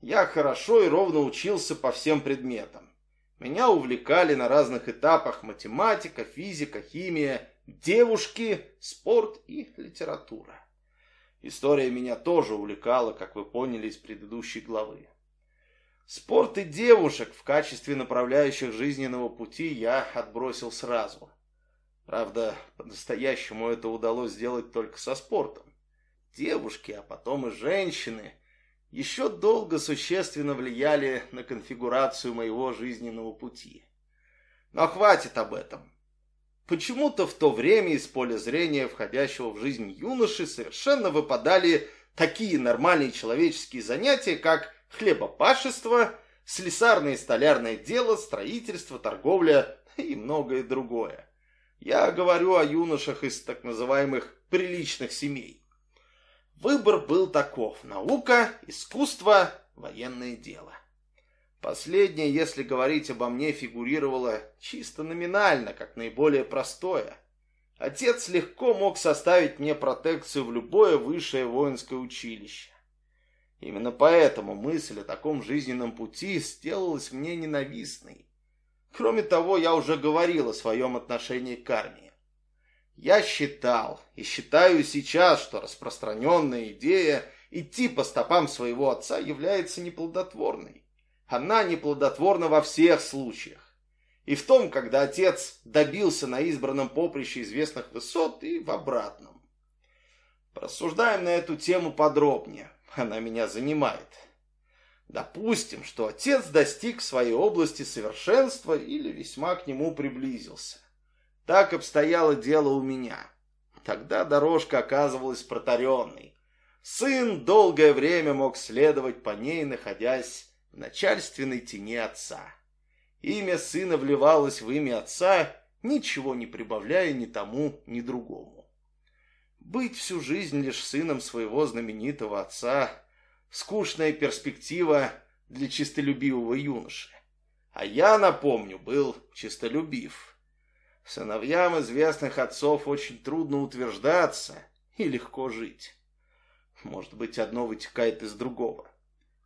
Я хорошо и ровно учился по всем предметам. Меня увлекали на разных этапах математика, физика, химия, девушки, спорт и литература. История меня тоже увлекала, как вы поняли из предыдущей главы. Спорт и девушек в качестве направляющих жизненного пути я отбросил сразу. Правда, по-настоящему это удалось сделать только со спортом девушки, а потом и женщины, еще долго существенно влияли на конфигурацию моего жизненного пути. Но хватит об этом. Почему-то в то время из поля зрения входящего в жизнь юноши совершенно выпадали такие нормальные человеческие занятия, как хлебопашество, слесарное и столярное дело, строительство, торговля и многое другое. Я говорю о юношах из так называемых приличных семей. Выбор был таков – наука, искусство, военное дело. Последнее, если говорить обо мне, фигурировало чисто номинально, как наиболее простое. Отец легко мог составить мне протекцию в любое высшее воинское училище. Именно поэтому мысль о таком жизненном пути сделалась мне ненавистной. Кроме того, я уже говорил о своем отношении к армии. Я считал и считаю сейчас, что распространенная идея идти по стопам своего отца является неплодотворной. Она неплодотворна во всех случаях. И в том, когда отец добился на избранном поприще известных высот, и в обратном. Порассуждаем на эту тему подробнее. Она меня занимает. Допустим, что отец достиг своей области совершенства или весьма к нему приблизился. Так обстояло дело у меня. Тогда дорожка оказывалась протаренной. Сын долгое время мог следовать по ней, находясь в начальственной тени отца. Имя сына вливалось в имя отца, ничего не прибавляя ни тому, ни другому. Быть всю жизнь лишь сыном своего знаменитого отца – скучная перспектива для чистолюбивого юноши. А я, напомню, был чистолюбив. Сыновьям известных отцов очень трудно утверждаться и легко жить. Может быть, одно вытекает из другого.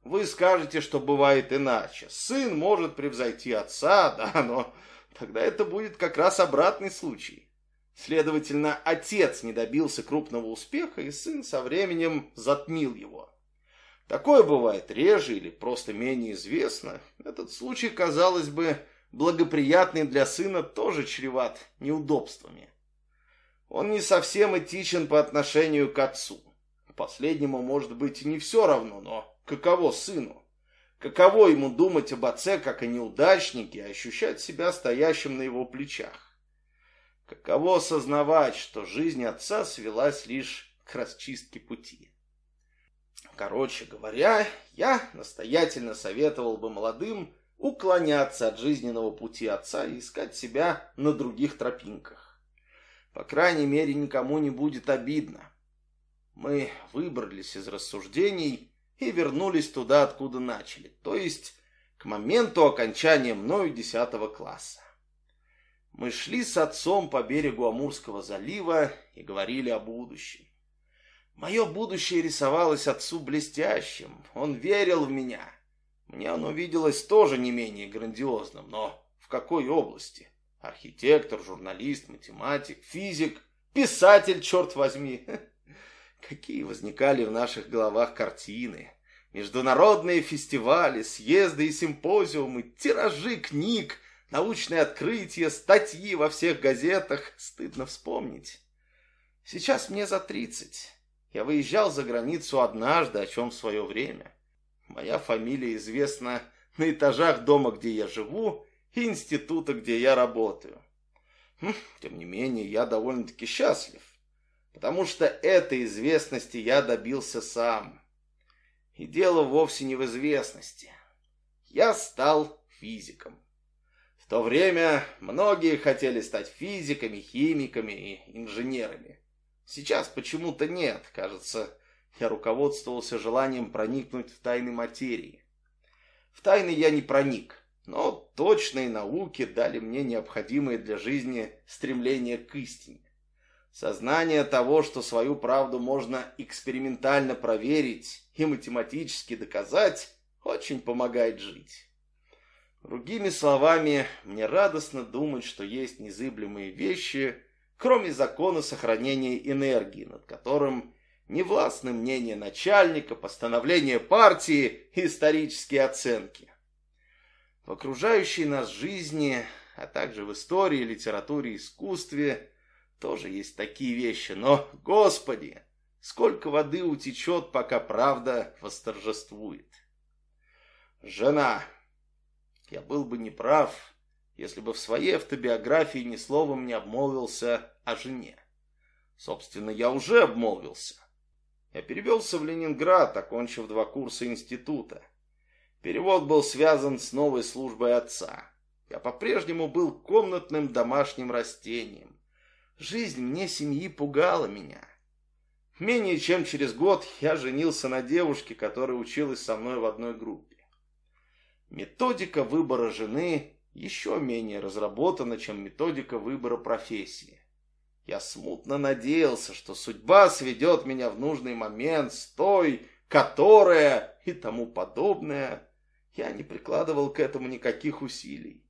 Вы скажете, что бывает иначе. Сын может превзойти отца, <laughs> да, но тогда это будет как раз обратный случай. Следовательно, отец не добился крупного успеха, и сын со временем затмил его. Такое бывает реже или просто менее известно. Этот случай, казалось бы, благоприятный для сына, тоже чреват неудобствами. Он не совсем этичен по отношению к отцу. Последнему может быть не все равно, но каково сыну? Каково ему думать об отце, как о неудачнике, и ощущать себя стоящим на его плечах? Каково осознавать, что жизнь отца свелась лишь к расчистке пути? Короче говоря, я настоятельно советовал бы молодым уклоняться от жизненного пути отца и искать себя на других тропинках. По крайней мере, никому не будет обидно. Мы выбрались из рассуждений и вернулись туда, откуда начали, то есть к моменту окончания мною десятого класса. Мы шли с отцом по берегу Амурского залива и говорили о будущем. Мое будущее рисовалось отцу блестящим, он верил в меня. Мне оно виделось тоже не менее грандиозным, но в какой области? Архитектор, журналист, математик, физик, писатель, черт возьми. <laughs> Какие возникали в наших головах картины. Международные фестивали, съезды и симпозиумы, тиражи книг, научные открытия, статьи во всех газетах. Стыдно вспомнить. Сейчас мне за тридцать. Я выезжал за границу однажды, о чем в свое время. Моя фамилия известна на этажах дома, где я живу, и института, где я работаю. Хм, тем не менее, я довольно-таки счастлив потому что этой известности я добился сам. И дело вовсе не в известности. Я стал физиком. В то время многие хотели стать физиками, химиками и инженерами. Сейчас почему-то нет. Кажется, я руководствовался желанием проникнуть в тайны материи. В тайны я не проник, но точные науки дали мне необходимое для жизни стремление к истине. Сознание того, что свою правду можно экспериментально проверить и математически доказать, очень помогает жить. Другими словами, мне радостно думать, что есть незыблемые вещи, кроме закона сохранения энергии, над которым не властны мнение начальника, постановление партии и исторические оценки. В окружающей нас жизни, а также в истории, литературе искусстве – тоже есть такие вещи, но, господи, сколько воды утечет, пока правда восторжествует. Жена. Я был бы неправ, если бы в своей автобиографии ни словом не обмолвился о жене. Собственно, я уже обмолвился. Я перевелся в Ленинград, окончив два курса института. Перевод был связан с новой службой отца. Я по-прежнему был комнатным домашним растением. Жизнь мне семьи пугала меня. Менее чем через год я женился на девушке, которая училась со мной в одной группе. Методика выбора жены еще менее разработана, чем методика выбора профессии. Я смутно надеялся, что судьба сведет меня в нужный момент с той, которая и тому подобное. Я не прикладывал к этому никаких усилий.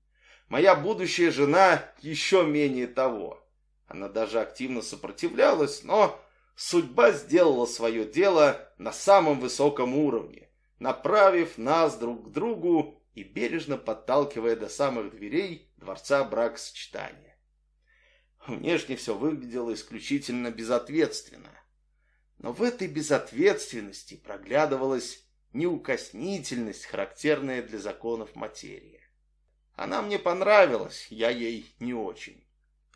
Моя будущая жена еще менее того. Она даже активно сопротивлялась, но судьба сделала свое дело на самом высоком уровне, направив нас друг к другу и бережно подталкивая до самых дверей дворца бракосочетания. Внешне все выглядело исключительно безответственно. Но в этой безответственности проглядывалась неукоснительность, характерная для законов материи. Она мне понравилась, я ей не очень.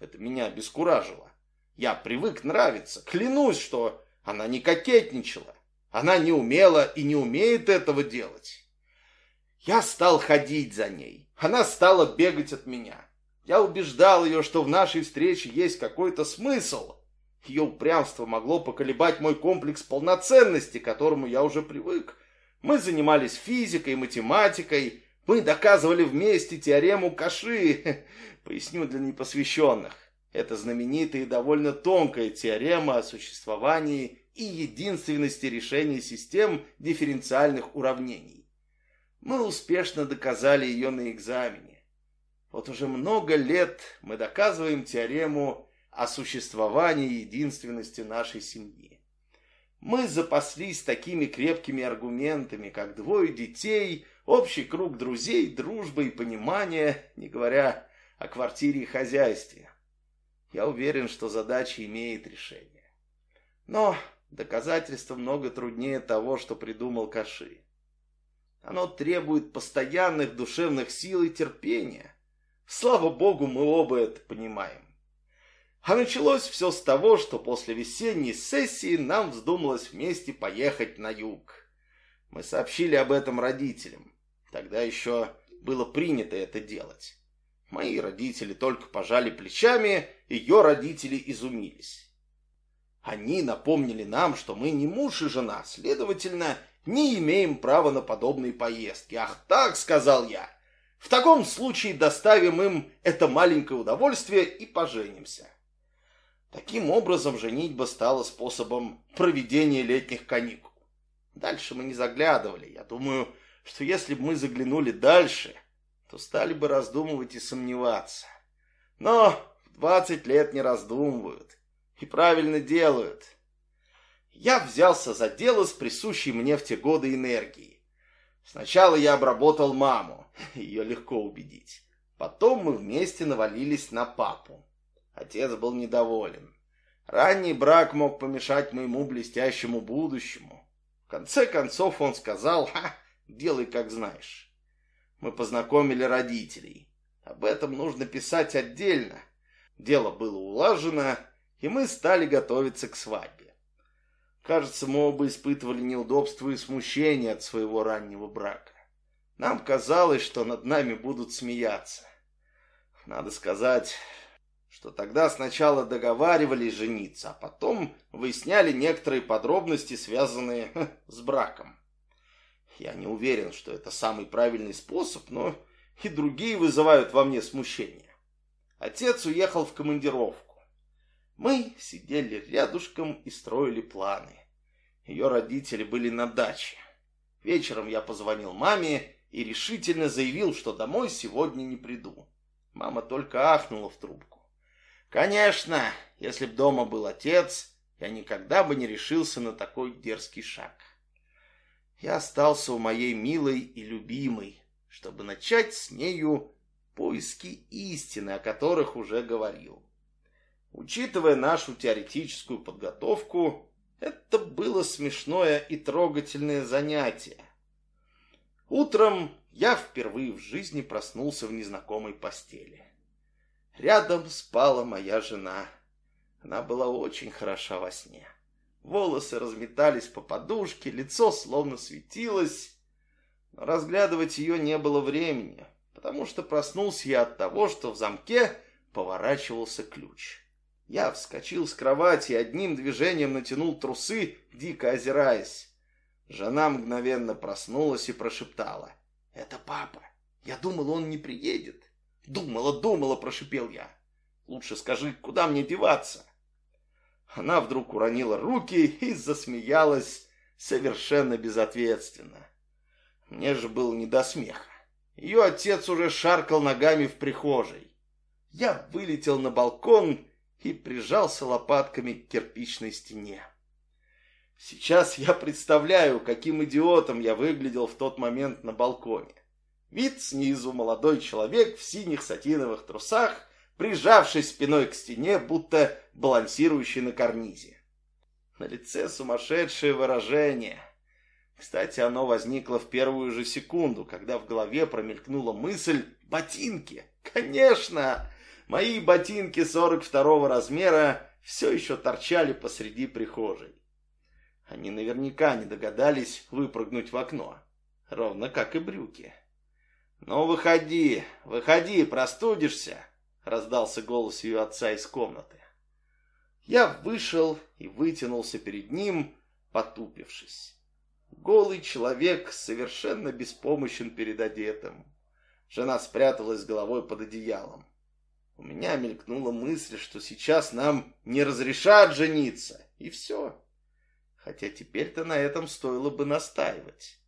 Это меня обескуражило. Я привык нравиться, клянусь, что она не кокетничала. Она не умела и не умеет этого делать. Я стал ходить за ней. Она стала бегать от меня. Я убеждал ее, что в нашей встрече есть какой-то смысл. Ее упрямство могло поколебать мой комплекс полноценности, к которому я уже привык. Мы занимались физикой, математикой, мы доказывали вместе теорему Каши, <laughs> поясню для непосвященных. Это знаменитая и довольно тонкая теорема о существовании и единственности решения систем дифференциальных уравнений. Мы успешно доказали ее на экзамене. Вот уже много лет мы доказываем теорему о существовании единственности нашей семьи. Мы запаслись такими крепкими аргументами, как двое детей – общий круг друзей, дружба и понимание, не говоря о квартире и хозяйстве. Я уверен, что задача имеет решение. Но доказательство много труднее того, что придумал Каши. Оно требует постоянных душевных сил и терпения. Слава богу, мы оба это понимаем. А началось все с того, что после весенней сессии нам вздумалось вместе поехать на юг. Мы сообщили об этом родителям. Тогда еще было принято это делать. Мои родители только пожали плечами, ее родители изумились. Они напомнили нам, что мы не муж и жена, следовательно, не имеем права на подобные поездки. Ах так, сказал я. В таком случае доставим им это маленькое удовольствие и поженимся. Таким образом, женитьба стала способом проведения летних каникул. Дальше мы не заглядывали. Я думаю, что если бы мы заглянули дальше, то стали бы раздумывать и сомневаться. Но в двадцать лет не раздумывают и правильно делают. Я взялся за дело с присущей мне в те годы энергией. Сначала я обработал маму, <laughs> ее легко убедить. Потом мы вместе навалились на папу. Отец был недоволен. Ранний брак мог помешать моему блестящему будущему. В конце концов он сказал, ха, Делай, как знаешь. Мы познакомили родителей. Об этом нужно писать отдельно. Дело было улажено, и мы стали готовиться к свадьбе. Кажется, мы оба испытывали неудобства и смущение от своего раннего брака. Нам казалось, что над нами будут смеяться. Надо сказать, что тогда сначала договаривались жениться, а потом выясняли некоторые подробности, связанные <laughs> с браком. Я не уверен, что это самый правильный способ, но и другие вызывают во мне смущение. Отец уехал в командировку. Мы сидели рядышком и строили планы. Ее родители были на даче. Вечером я позвонил маме и решительно заявил, что домой сегодня не приду. Мама только ахнула в трубку. Конечно, если б дома был отец, я никогда бы не решился на такой дерзкий шаг я остался у моей милой и любимой, чтобы начать с нею поиски истины, о которых уже говорил. Учитывая нашу теоретическую подготовку, это было смешное и трогательное занятие. Утром я впервые в жизни проснулся в незнакомой постели. Рядом спала моя жена. Она была очень хороша во сне. Волосы разметались по подушке, лицо словно светилось. Но разглядывать ее не было времени, потому что проснулся я от того, что в замке поворачивался ключ. Я вскочил с кровати и одним движением натянул трусы, дико озираясь. Жена мгновенно проснулась и прошептала. «Это папа. Я думал, он не приедет». «Думала, думала», — прошипел я. «Лучше скажи, куда мне деваться?» Она вдруг уронила руки и засмеялась совершенно безответственно. Мне же было не до смеха. Ее отец уже шаркал ногами в прихожей. Я вылетел на балкон и прижался лопатками к кирпичной стене. Сейчас я представляю, каким идиотом я выглядел в тот момент на балконе. Вид снизу молодой человек в синих сатиновых трусах, прижавшись спиной к стене, будто балансирующий на карнизе. На лице сумасшедшее выражение. Кстати, оно возникло в первую же секунду, когда в голове промелькнула мысль «Ботинки!» Конечно! Мои ботинки 42 размера все еще торчали посреди прихожей. Они наверняка не догадались выпрыгнуть в окно. Ровно как и брюки. «Ну, выходи, выходи, простудишься!» Раздался голос ее отца из комнаты. Я вышел и вытянулся перед ним, потупившись. Голый человек совершенно беспомощен перед одетым. Жена спряталась головой под одеялом. У меня мелькнула мысль, что сейчас нам не разрешат жениться, и все хотя теперь-то на этом стоило бы настаивать.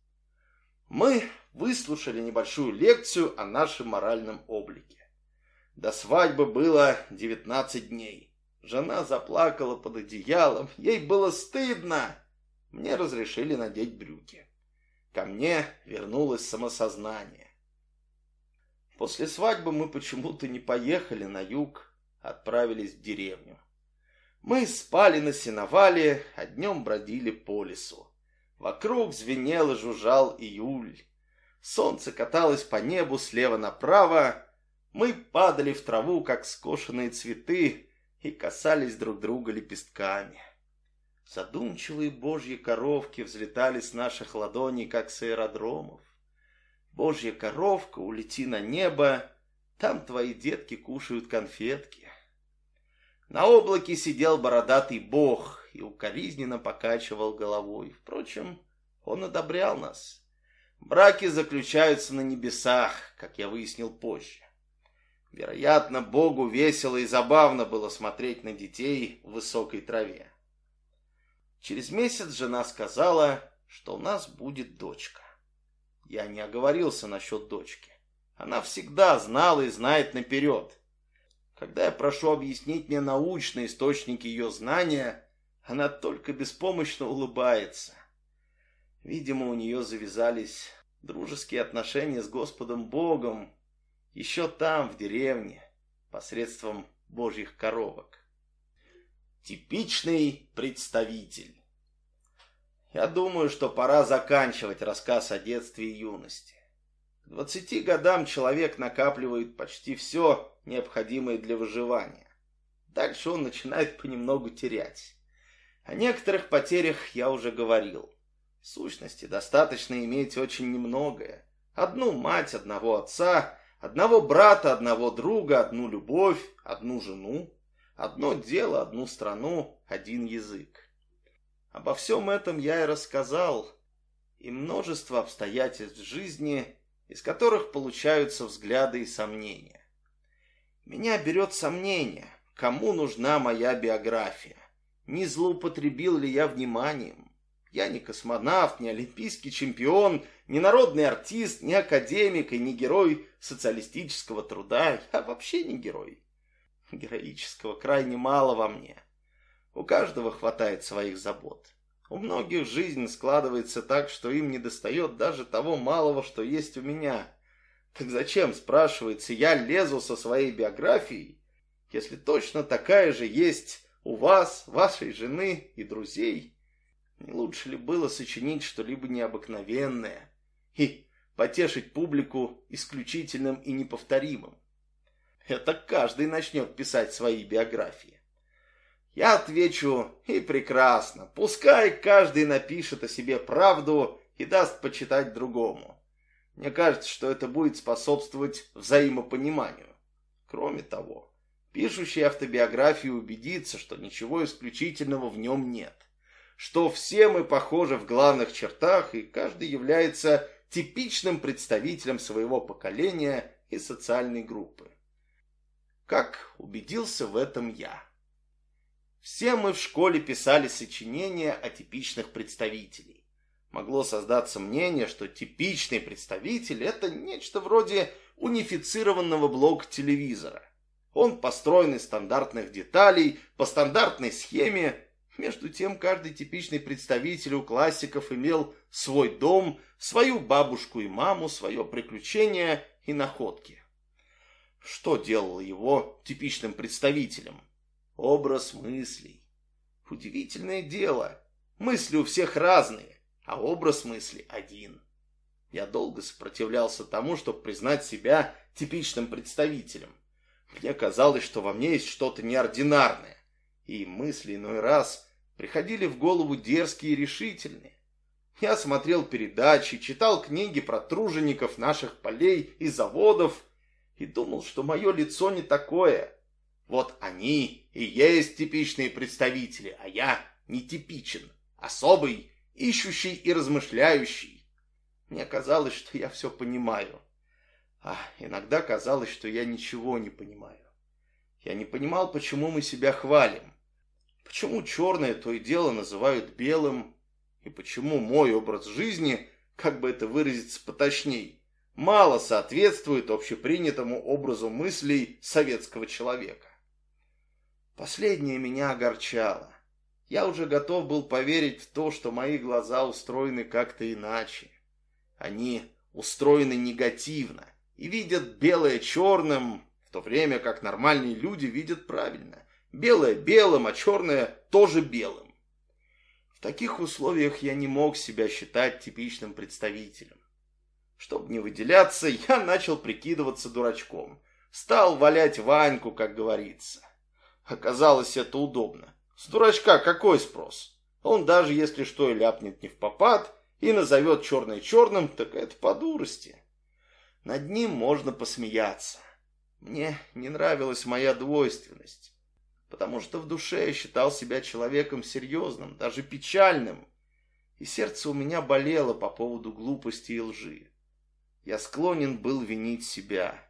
Мы выслушали небольшую лекцию о нашем моральном облике. До свадьбы было 19 дней. Жена заплакала под одеялом, ей было стыдно. Мне разрешили надеть брюки. Ко мне вернулось самосознание. После свадьбы мы почему-то не поехали на юг, отправились в деревню. Мы спали на сеновале, а днем бродили по лесу. Вокруг звенел и жужжал июль. Солнце каталось по небу слева направо. Мы падали в траву, как скошенные цветы, и касались друг друга лепестками. Задумчивые божьи коровки взлетали с наших ладоней, как с аэродромов. Божья коровка, улети на небо, там твои детки кушают конфетки. На облаке сидел бородатый бог и укоризненно покачивал головой. Впрочем, он одобрял нас. Браки заключаются на небесах, как я выяснил позже. Вероятно, Богу весело и забавно было смотреть на детей в высокой траве. Через месяц жена сказала, что у нас будет дочка. Я не оговорился насчет дочки. Она всегда знала и знает наперед. Когда я прошу объяснить мне научные источники ее знания, она только беспомощно улыбается. Видимо, у нее завязались дружеские отношения с Господом Богом еще там, в деревне, посредством божьих коровок. Типичный представитель. Я думаю, что пора заканчивать рассказ о детстве и юности. К двадцати годам человек накапливает почти все, необходимое для выживания. Дальше он начинает понемногу терять. О некоторых потерях я уже говорил. В сущности, достаточно иметь очень немногое. Одну мать, одного отца, одного брата, одного друга, одну любовь, одну жену, одно дело, одну страну, один язык. Обо всем этом я и рассказал, и множество обстоятельств жизни из которых получаются взгляды и сомнения. Меня берет сомнение, кому нужна моя биография. Не злоупотребил ли я вниманием? Я не космонавт, не олимпийский чемпион, не народный артист, не академик и не герой социалистического труда. Я вообще не герой. Героического крайне мало во мне. У каждого хватает своих забот. У многих жизнь складывается так, что им не достает даже того малого, что есть у меня. Так зачем, спрашивается, я лезу со своей биографией, если точно такая же есть у вас, вашей жены и друзей? Не лучше ли было сочинить что-либо необыкновенное и потешить публику исключительным и неповторимым. Это каждый начнет писать свои биографии. Я отвечу, и прекрасно, пускай каждый напишет о себе правду и даст почитать другому. Мне кажется, что это будет способствовать взаимопониманию. Кроме того, пишущий автобиографию убедится, что ничего исключительного в нем нет. Что все мы похожи в главных чертах, и каждый является типичным представителем своего поколения и социальной группы. Как убедился в этом я. Все мы в школе писали сочинения о типичных представителей. Могло создаться мнение, что типичный представитель – это нечто вроде унифицированного блока телевизора. Он построен из стандартных деталей, по стандартной схеме. Между тем, каждый типичный представитель у классиков имел свой дом, свою бабушку и маму, свое приключение и находки. Что делало его типичным представителем? Образ мыслей. Удивительное дело. Мысли у всех разные, а образ мысли один. Я долго сопротивлялся тому, чтобы признать себя типичным представителем. Мне казалось, что во мне есть что-то неординарное, и мысли иной раз приходили в голову дерзкие и решительные. Я смотрел передачи, читал книги про тружеников наших полей и заводов и думал, что мое лицо не такое. Вот они и есть типичные представители, а я нетипичен, особый, ищущий и размышляющий. Мне казалось, что я все понимаю. А иногда казалось, что я ничего не понимаю. Я не понимал, почему мы себя хвалим. Почему черное то и дело называют белым, и почему мой образ жизни, как бы это выразиться поточней, мало соответствует общепринятому образу мыслей советского человека. Последнее меня огорчало. Я уже готов был поверить в то, что мои глаза устроены как-то иначе. Они устроены негативно и видят белое черным, в то время как нормальные люди видят правильно. Белое белым, а черное тоже белым. В таких условиях я не мог себя считать типичным представителем. Чтобы не выделяться, я начал прикидываться дурачком. Стал валять Ваньку, как говорится. Оказалось, это удобно. С дурачка какой спрос? Он даже если что и ляпнет не в попад и назовет черное черным, так это по дурости. Над ним можно посмеяться. Мне не нравилась моя двойственность потому что в душе я считал себя человеком серьезным, даже печальным, и сердце у меня болело по поводу глупости и лжи. Я склонен был винить себя.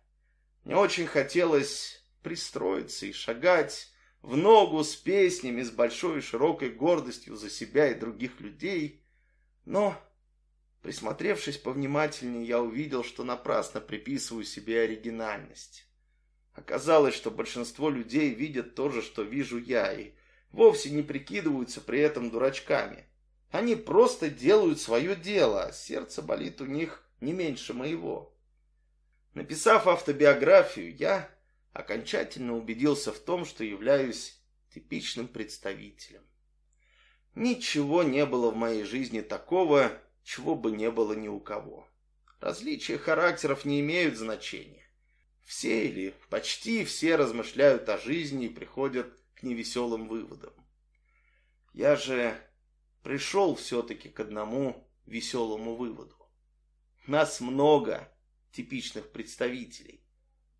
Мне очень хотелось пристроиться и шагать в ногу с песнями, с большой и широкой гордостью за себя и других людей, но, присмотревшись повнимательнее, я увидел, что напрасно приписываю себе оригинальность. Оказалось, что большинство людей видят то же, что вижу я, и вовсе не прикидываются при этом дурачками. Они просто делают свое дело, а сердце болит у них не меньше моего. Написав автобиографию, я окончательно убедился в том, что являюсь типичным представителем. Ничего не было в моей жизни такого, чего бы не было ни у кого. Различия характеров не имеют значения. Все или почти все размышляют о жизни и приходят к невеселым выводам. Я же пришел все-таки к одному веселому выводу. Нас много типичных представителей.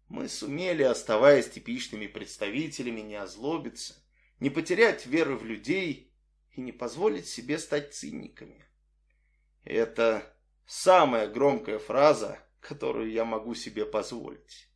Мы сумели, оставаясь типичными представителями, не озлобиться, не потерять веры в людей и не позволить себе стать циниками. Это самая громкая фраза, которую я могу себе позволить.